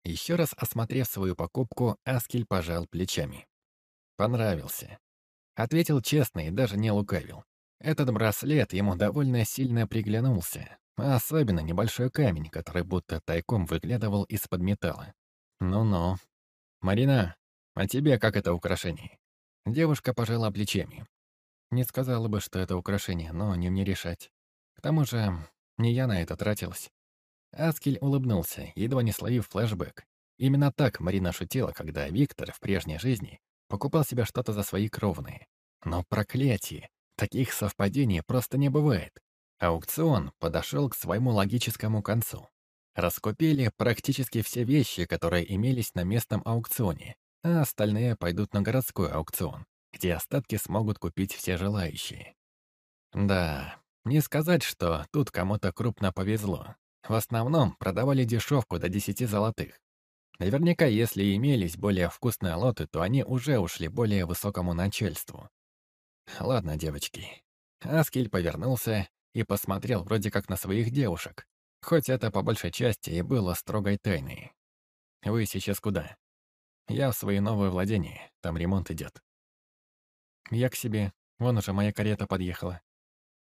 Еще раз осмотрев свою покупку, Аскель пожал плечами. Понравился. Ответил честно и даже не лукавил. Этот браслет ему довольно сильно приглянулся, а особенно небольшой камень, который будто тайком выглядывал из-под металла. Ну-ну. Марина, а тебе как это украшение? Девушка пожала плечами. Не сказала бы, что это украшение, но не мне решать. К тому же, не я на это тратилась. Аскель улыбнулся, едва не словив флешбэк. Именно так Марина шутила, когда Виктор в прежней жизни покупал себе что-то за свои кровные. Но проклятие! Таких совпадений просто не бывает. Аукцион подошел к своему логическому концу. Раскупили практически все вещи, которые имелись на местном аукционе, а остальные пойдут на городской аукцион, где остатки смогут купить все желающие. Да, не сказать, что тут кому-то крупно повезло. В основном продавали дешевку до 10 золотых. Наверняка, если имелись более вкусные лоты, то они уже ушли более высокому начальству. Ладно, девочки. Аскель повернулся и посмотрел вроде как на своих девушек, хоть это по большей части и было строгой тайной. Вы сейчас куда? Я в свои новые владения, там ремонт идет. Я к себе, вон уже моя карета подъехала.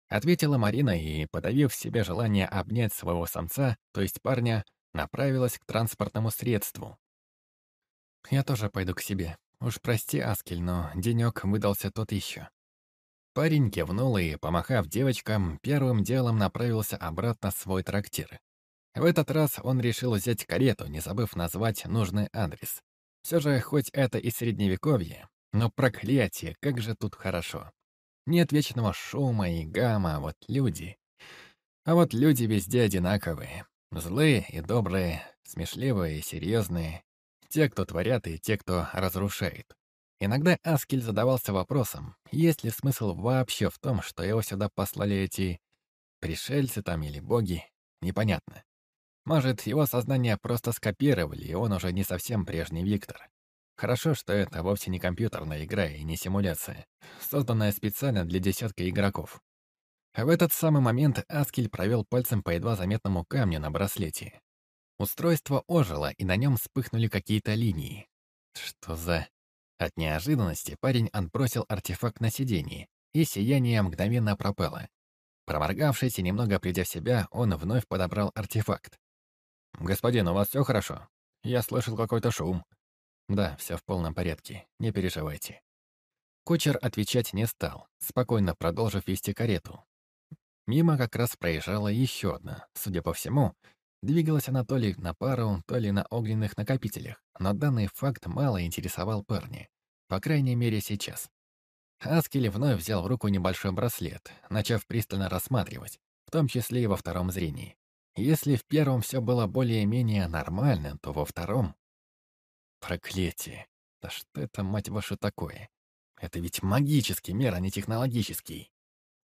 Ответила Марина и, подавив в себе желание обнять своего самца, то есть парня, направилась к транспортному средству. «Я тоже пойду к себе. Уж прости, Аскель, но денек выдался тот еще». Парень кивнул и, помахав девочкам, первым делом направился обратно в свой трактир. В этот раз он решил взять карету, не забыв назвать нужный адрес. Все же, хоть это и средневековье, но проклятие, как же тут хорошо. Нет вечного шума и гамма, а вот люди. А вот люди везде одинаковые. Злые и добрые, смешливые и серьезные. Те, кто творят, и те, кто разрушает. Иногда Аскель задавался вопросом, есть ли смысл вообще в том, что его сюда послали эти пришельцы там или боги, непонятно. Может, его сознание просто скопировали, и он уже не совсем прежний Виктор. Хорошо, что это вовсе не компьютерная игра и не симуляция, созданная специально для десятка игроков. В этот самый момент Аскель провел пальцем по едва заметному камню на браслете. Устройство ожило, и на нем вспыхнули какие-то линии. Что за... От неожиданности парень отбросил артефакт на сиденье, и сияние мгновенно пропало. Проморгавшись и немного придя в себя, он вновь подобрал артефакт. «Господин, у вас все хорошо? Я слышал какой-то шум». «Да, все в полном порядке, не переживайте». Кучер отвечать не стал, спокойно продолжив вести карету. Мимо как раз проезжала еще одна, судя по всему, Двигалась она то ли на пару, то ли на огненных накопителях, но данный факт мало интересовал парня. По крайней мере, сейчас. Аскели вновь взял в руку небольшой браслет, начав пристально рассматривать, в том числе и во втором зрении. Если в первом все было более-менее нормально, то во втором... Проклятие! Да что это, мать вашу, такое? Это ведь магический мир, а не технологический.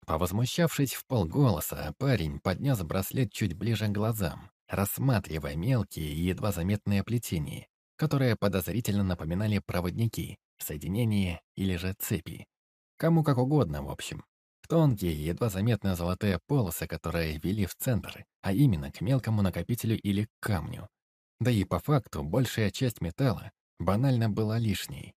Повозмущавшись в полголоса, парень поднес браслет чуть ближе к глазам, рассматривая мелкие и едва заметные плетения, которые подозрительно напоминали проводники, соединения или же цепи. Кому как угодно, в общем. Тонкие, едва заметные золотые полосы, которые вели в центр, а именно к мелкому накопителю или к камню. Да и по факту большая часть металла банально была лишней.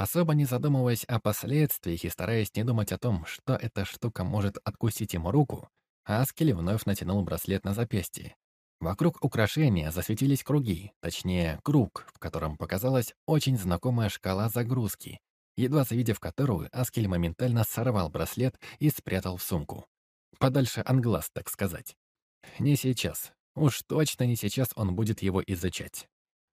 Особо не задумываясь о последствиях и стараясь не думать о том, что эта штука может откусить ему руку, Аскель вновь натянул браслет на запястье, Вокруг украшения засветились круги, точнее, круг, в котором показалась очень знакомая шкала загрузки, едва завидев которую, Аскель моментально сорвал браслет и спрятал в сумку. Подальше от глаз, так сказать. Не сейчас. Уж точно не сейчас он будет его изучать.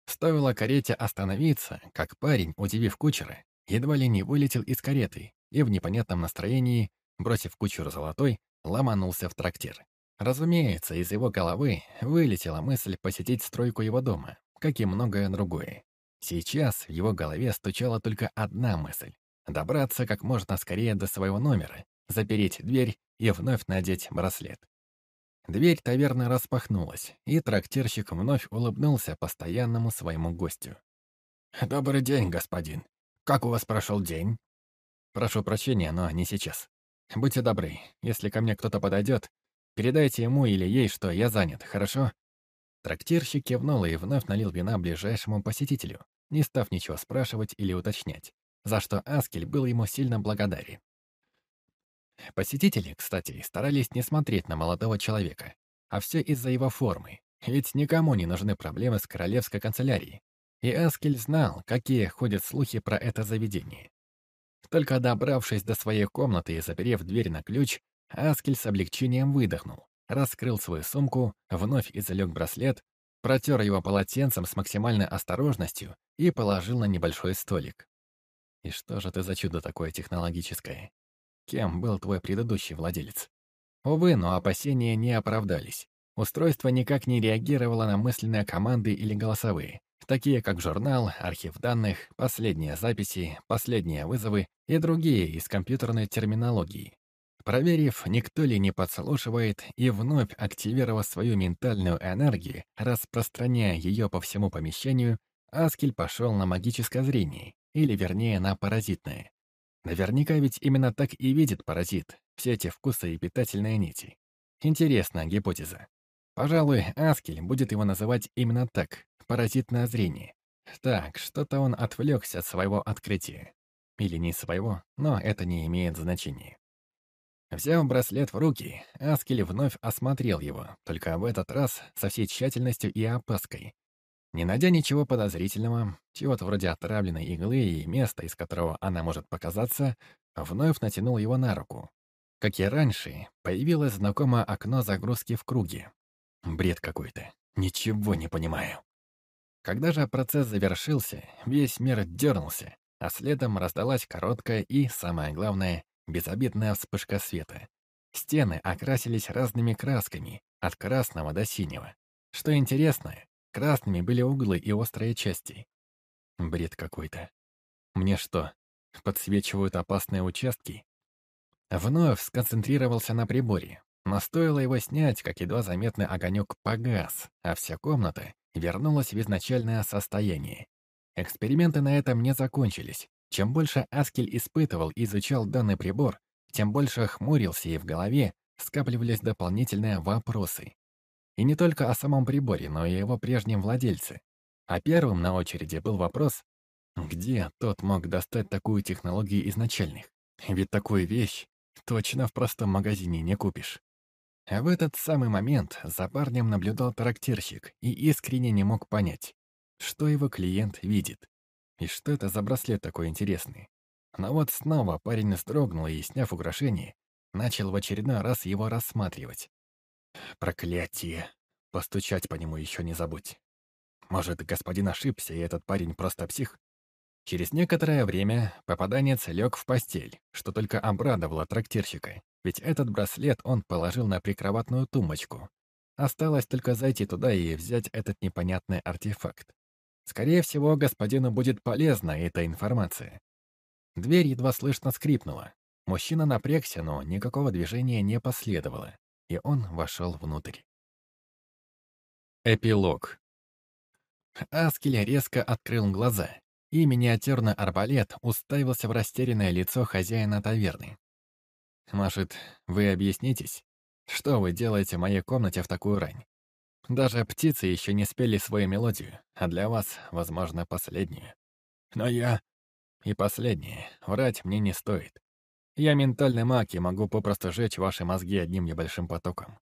Стоило карете остановиться, как парень, удивив кучера, едва ли не вылетел из кареты и в непонятном настроении, бросив кучеру золотой, ломанулся в трактир. Разумеется, из его головы вылетела мысль посетить стройку его дома, как и многое другое. Сейчас в его голове стучала только одна мысль — добраться как можно скорее до своего номера, запереть дверь и вновь надеть браслет. Дверь таверны распахнулась, и трактирщик вновь улыбнулся постоянному своему гостю. «Добрый день, господин. Как у вас прошел день?» «Прошу прощения, но не сейчас. Будьте добры, если ко мне кто-то подойдет, Передайте ему или ей, что я занят, хорошо?» Трактирщик кивнул и вновь налил вина ближайшему посетителю, не став ничего спрашивать или уточнять, за что Аскель был ему сильно благодарен. Посетители, кстати, старались не смотреть на молодого человека, а все из-за его формы, ведь никому не нужны проблемы с королевской канцелярией. И Аскель знал, какие ходят слухи про это заведение. Только добравшись до своей комнаты и заперев дверь на ключ, Аскель с облегчением выдохнул, раскрыл свою сумку, вновь извлек браслет, протер его полотенцем с максимальной осторожностью и положил на небольшой столик. И что же ты за чудо такое технологическое? Кем был твой предыдущий владелец? Увы, но опасения не оправдались. Устройство никак не реагировало на мысленные команды или голосовые, такие как журнал, архив данных, последние записи, последние вызовы и другие из компьютерной терминологии. Проверив, никто ли не подслушивает, и вновь активировав свою ментальную энергию, распространяя ее по всему помещению, Аскель пошел на магическое зрение, или вернее на паразитное. Наверняка ведь именно так и видит паразит, все эти вкусы и питательные нити. Интересная гипотеза. Пожалуй, Аскель будет его называть именно так, паразитное зрение. Так, что-то он отвлекся от своего открытия. Или не своего, но это не имеет значения. Взяв браслет в руки, Аскель вновь осмотрел его, только в этот раз со всей тщательностью и опаской. Не найдя ничего подозрительного, чего-то вроде отравленной иглы и места, из которого она может показаться, вновь натянул его на руку. Как и раньше, появилось знакомое окно загрузки в круге, Бред какой-то. Ничего не понимаю. Когда же процесс завершился, весь мир дернулся, а следом раздалась короткая и, самое главное, безобидная вспышка света. Стены окрасились разными красками, от красного до синего. Что интересно, красными были углы и острые части. Бред какой-то. Мне что, подсвечивают опасные участки? Вновь сконцентрировался на приборе, но стоило его снять, как едва заметный огонек погас, а вся комната вернулась в изначальное состояние. Эксперименты на этом не закончились. Чем больше Аскель испытывал и изучал данный прибор, тем больше хмурился и в голове скапливались дополнительные вопросы. И не только о самом приборе, но и его прежнем владельце. А первым на очереди был вопрос, где тот мог достать такую технологию изначальных? Ведь такую вещь точно в простом магазине не купишь. А в этот самый момент за парнем наблюдал трактирщик и искренне не мог понять, что его клиент видит. И что это за браслет такой интересный. Но вот снова парень вздрогнул и, сняв украшение, начал в очередной раз его рассматривать. Проклятие! Постучать по нему еще не забудь. Может, господин ошибся, и этот парень просто псих? Через некоторое время попаданец лег в постель, что только обрадовало трактирщика, ведь этот браслет он положил на прикроватную тумбочку. Осталось только зайти туда и взять этот непонятный артефакт. Скорее всего, господину будет полезна эта информация. Дверь едва слышно скрипнула. Мужчина напрягся, но никакого движения не последовало, и он вошел внутрь. Эпилог. Аскель резко открыл глаза, и миниатюрный арбалет уставился в растерянное лицо хозяина таверны. Может, вы объяснитесь, что вы делаете в моей комнате в такую рань? Даже птицы еще не спели свою мелодию, а для вас, возможно, последнюю. Но я... И последнее. Врать мне не стоит. Я ментальный маг и могу попросту сжечь ваши мозги одним небольшим потоком.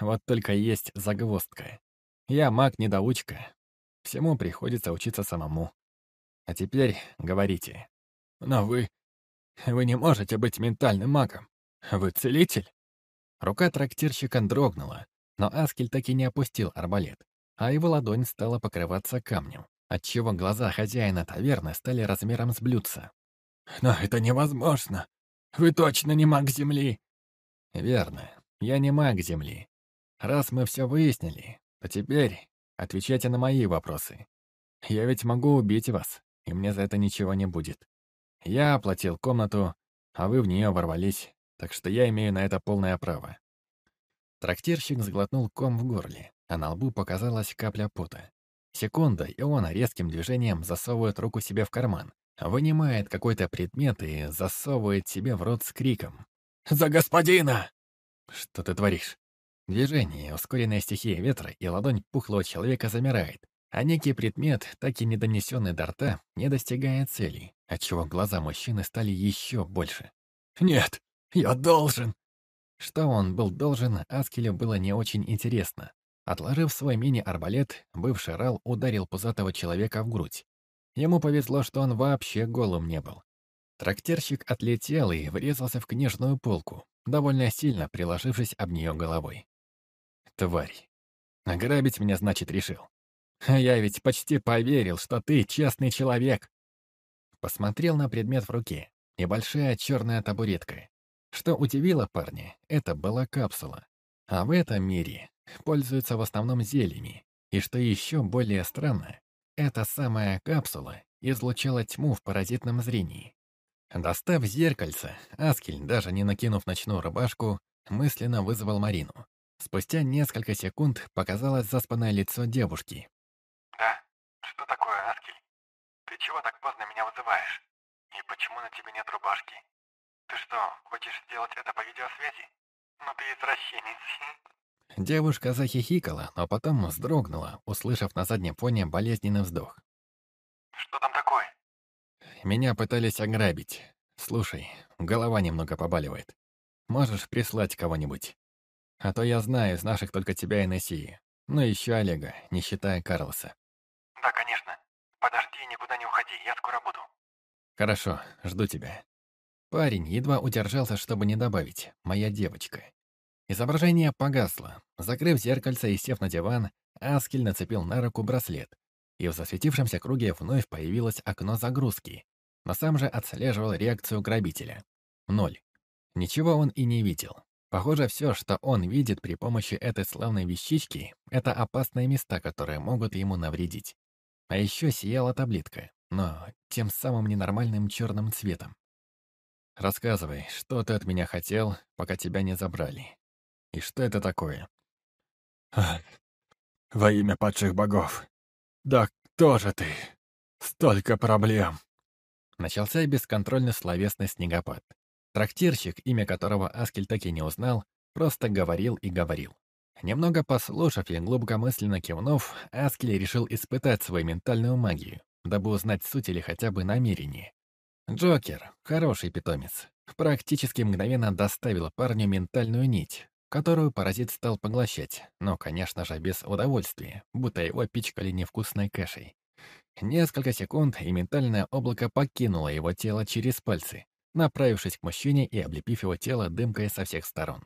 Вот только есть загвоздка. Я маг-недоучка. Всему приходится учиться самому. А теперь говорите. Но вы... Вы не можете быть ментальным магом. «Вы целитель?» Рука трактирщика дрогнула, но Аскель так и не опустил арбалет, а его ладонь стала покрываться камнем, отчего глаза хозяина таверны стали размером с блюдца. «Но это невозможно! Вы точно не маг Земли!» «Верно, я не маг Земли. Раз мы все выяснили, то теперь отвечайте на мои вопросы. Я ведь могу убить вас, и мне за это ничего не будет. Я оплатил комнату, а вы в нее ворвались так что я имею на это полное право». Трактирщик сглотнул ком в горле, а на лбу показалась капля пота. Секунда, и он резким движением засовывает руку себе в карман, вынимает какой-то предмет и засовывает себе в рот с криком. «За господина!» «Что ты творишь?» Движение, ускоренная стихия ветра, и ладонь пухлого человека замирает, а некий предмет, так и не донесенный до рта, не достигает цели, отчего глаза мужчины стали еще больше. «Нет, «Я должен!» Что он был должен, Аскелю было не очень интересно. Отложив свой мини-арбалет, бывший Рал ударил пузатого человека в грудь. Ему повезло, что он вообще голым не был. Трактирщик отлетел и врезался в книжную полку, довольно сильно приложившись об нее головой. «Тварь! Ограбить меня, значит, решил. А я ведь почти поверил, что ты честный человек!» Посмотрел на предмет в руке. Небольшая черная табуретка. Что удивило парня, это была капсула. А в этом мире пользуются в основном зельями. И что еще более странно, эта самая капсула излучала тьму в паразитном зрении. Достав зеркальце, Аскель, даже не накинув ночную рубашку, мысленно вызвал Марину. Спустя несколько секунд показалось заспанное лицо девушки. «Да, что такое, Аскель? Ты чего так поздно меня вызываешь? И почему на тебе нет рубашки? Ты что, хочешь сделать это по видеосвязи? Ну ты извращенец. Девушка захихикала, но потом вздрогнула, услышав на заднем фоне болезненный вздох. «Что там такое?» «Меня пытались ограбить. Слушай, голова немного побаливает. Можешь прислать кого-нибудь? А то я знаю из наших только тебя и Нессии. Ну еще Олега, не считая Карлоса». «Да, конечно. Подожди, никуда не уходи, я скоро буду». «Хорошо, жду тебя». Парень едва удержался, чтобы не добавить «моя девочка». Изображение погасло. Закрыв зеркальце и сев на диван, Аскель нацепил на руку браслет, и в засветившемся круге вновь появилось окно загрузки, но сам же отслеживал реакцию грабителя. Ноль. Ничего он и не видел. Похоже, все, что он видит при помощи этой славной вещички, это опасные места, которые могут ему навредить. А еще сияла таблетка, но тем самым ненормальным черным цветом. «Рассказывай, что ты от меня хотел, пока тебя не забрали?» И что это такое? во имя падших богов. Да кто же ты? Столько проблем. Начался бесконтрольный словесный снегопад. Трактирщик, имя которого Аскель так и не узнал, просто говорил и говорил. Немного послушав и глубокомысленно кивнув, Аскель решил испытать свою ментальную магию, дабы узнать суть или хотя бы намерение. Джокер, хороший питомец, практически мгновенно доставил парню ментальную нить, которую паразит стал поглощать, но, конечно же, без удовольствия, будто его пичкали невкусной кашей. Несколько секунд, и ментальное облако покинуло его тело через пальцы, направившись к мужчине и облепив его тело дымкой со всех сторон.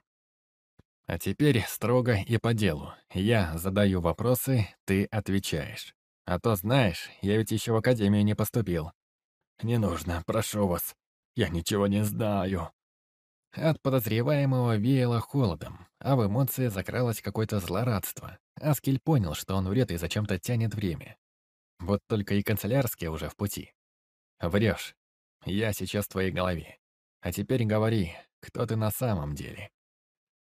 А теперь строго и по делу. Я задаю вопросы, ты отвечаешь. А то, знаешь, я ведь еще в академию не поступил. Не нужно, прошу вас. Я ничего не знаю. От подозреваемого веяло холодом, а в эмоции закралось какое-то злорадство. Аскель понял, что он врет и зачем-то тянет время. Вот только и канцелярские уже в пути. Врешь. Я сейчас в твоей голове. А теперь говори, кто ты на самом деле.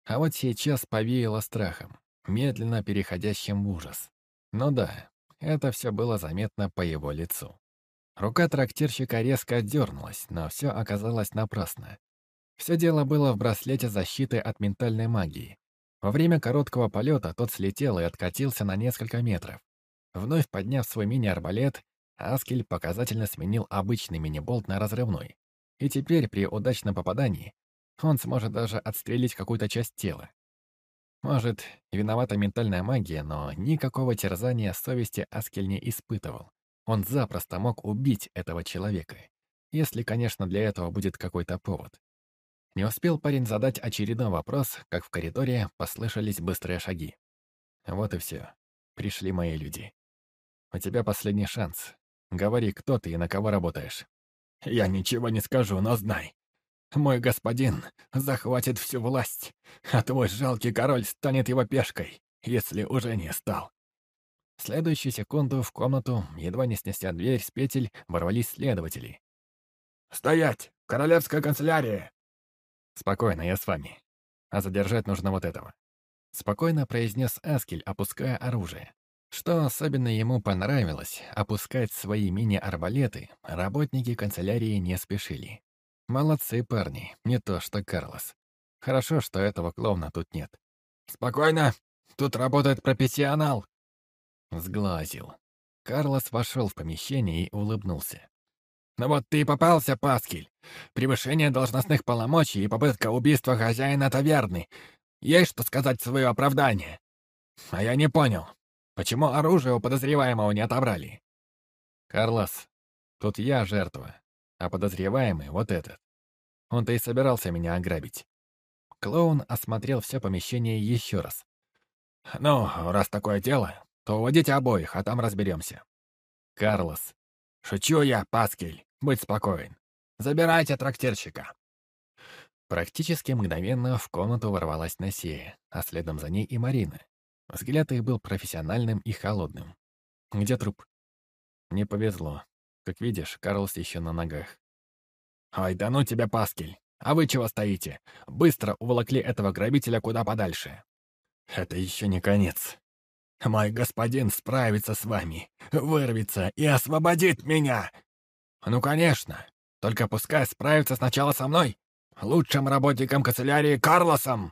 А вот сейчас повеяло страхом, медленно переходящим в ужас. Ну да, это все было заметно по его лицу. Рука трактирщика резко отдернулась, но все оказалось напрасно. Все дело было в браслете защиты от ментальной магии. Во время короткого полета тот слетел и откатился на несколько метров. Вновь подняв свой мини-арбалет, Аскель показательно сменил обычный мини-болт на разрывной. И теперь при удачном попадании он сможет даже отстрелить какую-то часть тела. Может, виновата ментальная магия, но никакого терзания совести Аскель не испытывал. Он запросто мог убить этого человека. Если, конечно, для этого будет какой-то повод. Не успел парень задать очередной вопрос, как в коридоре послышались быстрые шаги. Вот и все. Пришли мои люди. У тебя последний шанс. Говори, кто ты и на кого работаешь. Я ничего не скажу, но знай. Мой господин захватит всю власть, а твой жалкий король станет его пешкой, если уже не стал. В следующую секунду в комнату, едва не снеся дверь с петель, ворвались следователи. «Стоять! Королевская канцелярия! «Спокойно, я с вами. А задержать нужно вот этого». Спокойно произнес Аскель, опуская оружие. Что особенно ему понравилось, опускать свои мини-арбалеты работники канцелярии не спешили. Молодцы парни, не то что Карлос. Хорошо, что этого клоуна тут нет. «Спокойно, тут работает профессионал!» Сглазил. Карлос вошел в помещение и улыбнулся. «Ну вот ты и попался, Паскель. Превышение должностных полномочий и попытка убийства хозяина таверны. Есть что сказать в свое оправдание? А я не понял, почему оружие у подозреваемого не отобрали?» «Карлос, тут я жертва, а подозреваемый вот этот. Он-то и собирался меня ограбить». Клоун осмотрел все помещение еще раз. «Ну, раз такое дело, то уводите обоих, а там разберемся». «Карлос». «Шучу я, Паскель. Будь спокоен. Забирайте трактирщика». Практически мгновенно в комнату ворвалась Насея, а следом за ней и Марина. Взгляд их был профессиональным и холодным. «Где труп?» «Не повезло. Как видишь, Карлс еще на ногах». «Ой, да ну тебя, Паскель! А вы чего стоите? Быстро уволокли этого грабителя куда подальше!» «Это еще не конец. Мой господин справится с вами, вырвется и освободит меня!» «Ну, конечно. Только пускай справится сначала со мной, лучшим работником канцелярии Карлосом!»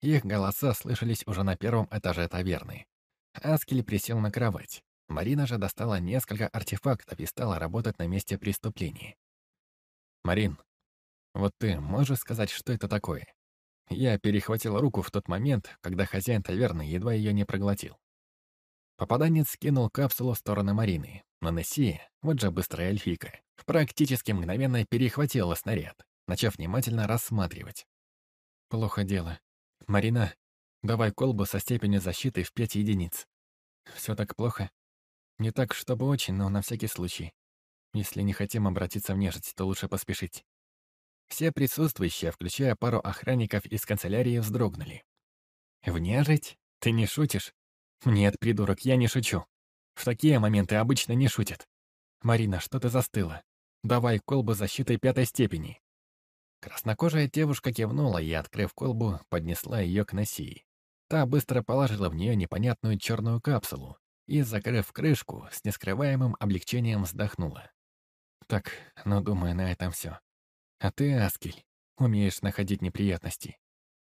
Их голоса слышались уже на первом этаже таверны. Аскель присел на кровать. Марина же достала несколько артефактов и стала работать на месте преступления. «Марин, вот ты можешь сказать, что это такое?» Я перехватил руку в тот момент, когда хозяин таверны едва ее не проглотил. Попаданец скинул капсулу в сторону Марины, но Несси, вот же быстрая эльфийка, практически мгновенно перехватила снаряд, начав внимательно рассматривать. «Плохо дело. Марина, давай колбу со степенью защиты в пять единиц. Все так плохо?» Не так, чтобы очень, но на всякий случай. Если не хотим обратиться в нежить, то лучше поспешить. Все присутствующие, включая пару охранников из канцелярии, вздрогнули. «В нежить? Ты не шутишь?» «Нет, придурок, я не шучу. В такие моменты обычно не шутят. Марина, что ты застыла? Давай колбу защитой пятой степени». Краснокожая девушка кивнула и, открыв колбу, поднесла ее к Носии. Та быстро положила в нее непонятную черную капсулу, и, закрыв крышку, с нескрываемым облегчением вздохнула. «Так, ну, думаю, на этом все. А ты, Аскель, умеешь находить неприятности,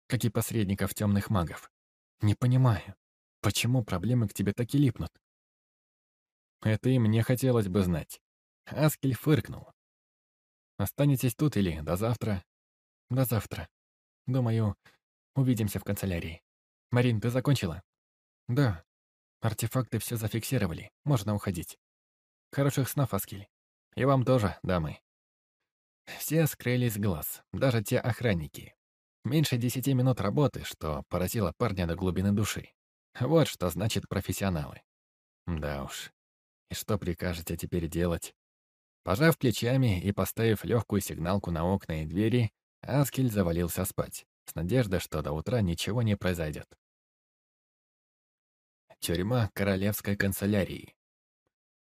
как и посредников темных магов. Не понимаю, почему проблемы к тебе так и липнут?» «Это и мне хотелось бы знать». Аскель фыркнул. «Останетесь тут или до завтра?» «До завтра. Думаю, увидимся в канцелярии. Марин, ты закончила?» «Да, Артефакты все зафиксировали. Можно уходить. Хороших снов, Аскель. И вам тоже, дамы. Все скрылись глаз, даже те охранники. Меньше десяти минут работы, что поразило парня до глубины души. Вот что значит профессионалы. Да уж. И что прикажете теперь делать? Пожав плечами и поставив легкую сигналку на окна и двери, Аскель завалился спать, с надеждой, что до утра ничего не произойдет. Тюрьма королевской канцелярии.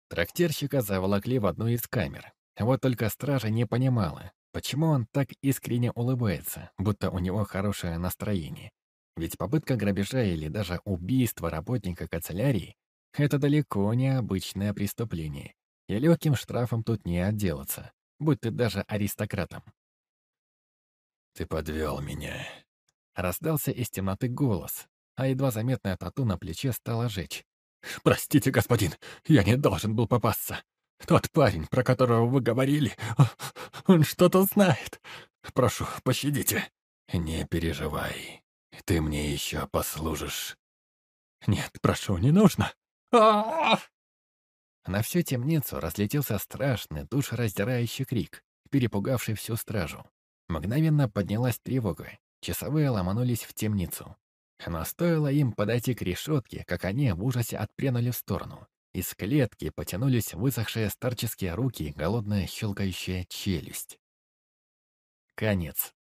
Трактирщика заволокли в одну из камер. Вот только стража не понимала, почему он так искренне улыбается, будто у него хорошее настроение. Ведь попытка грабежа или даже убийство работника канцелярии — это далеко не обычное преступление, и легким штрафом тут не отделаться, будь ты даже аристократом. «Ты подвел меня», — раздался из темноты голос, а едва заметная тату на плече стала жечь. «Простите, господин, я не должен был попасться. Тот парень, про которого вы говорили, он что-то знает. Прошу, пощадите». «Не переживай, ты мне еще послужишь». «Нет, прошу, не нужно». А На всю темницу разлетелся страшный, душераздирающий крик, перепугавший всю стражу. Мгновенно поднялась тревога. Часовые ломанулись в темницу. Но стоило им подойти к решетке, как они в ужасе отпрянули в сторону. Из клетки потянулись высохшие старческие руки и голодная щелкающая челюсть. Конец.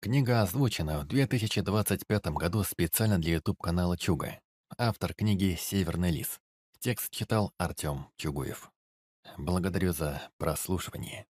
Книга озвучена в 2025 году специально для YouTube-канала Чуга. Автор книги «Северный лис». Текст читал Артем Чугуев. Благодарю за прослушивание.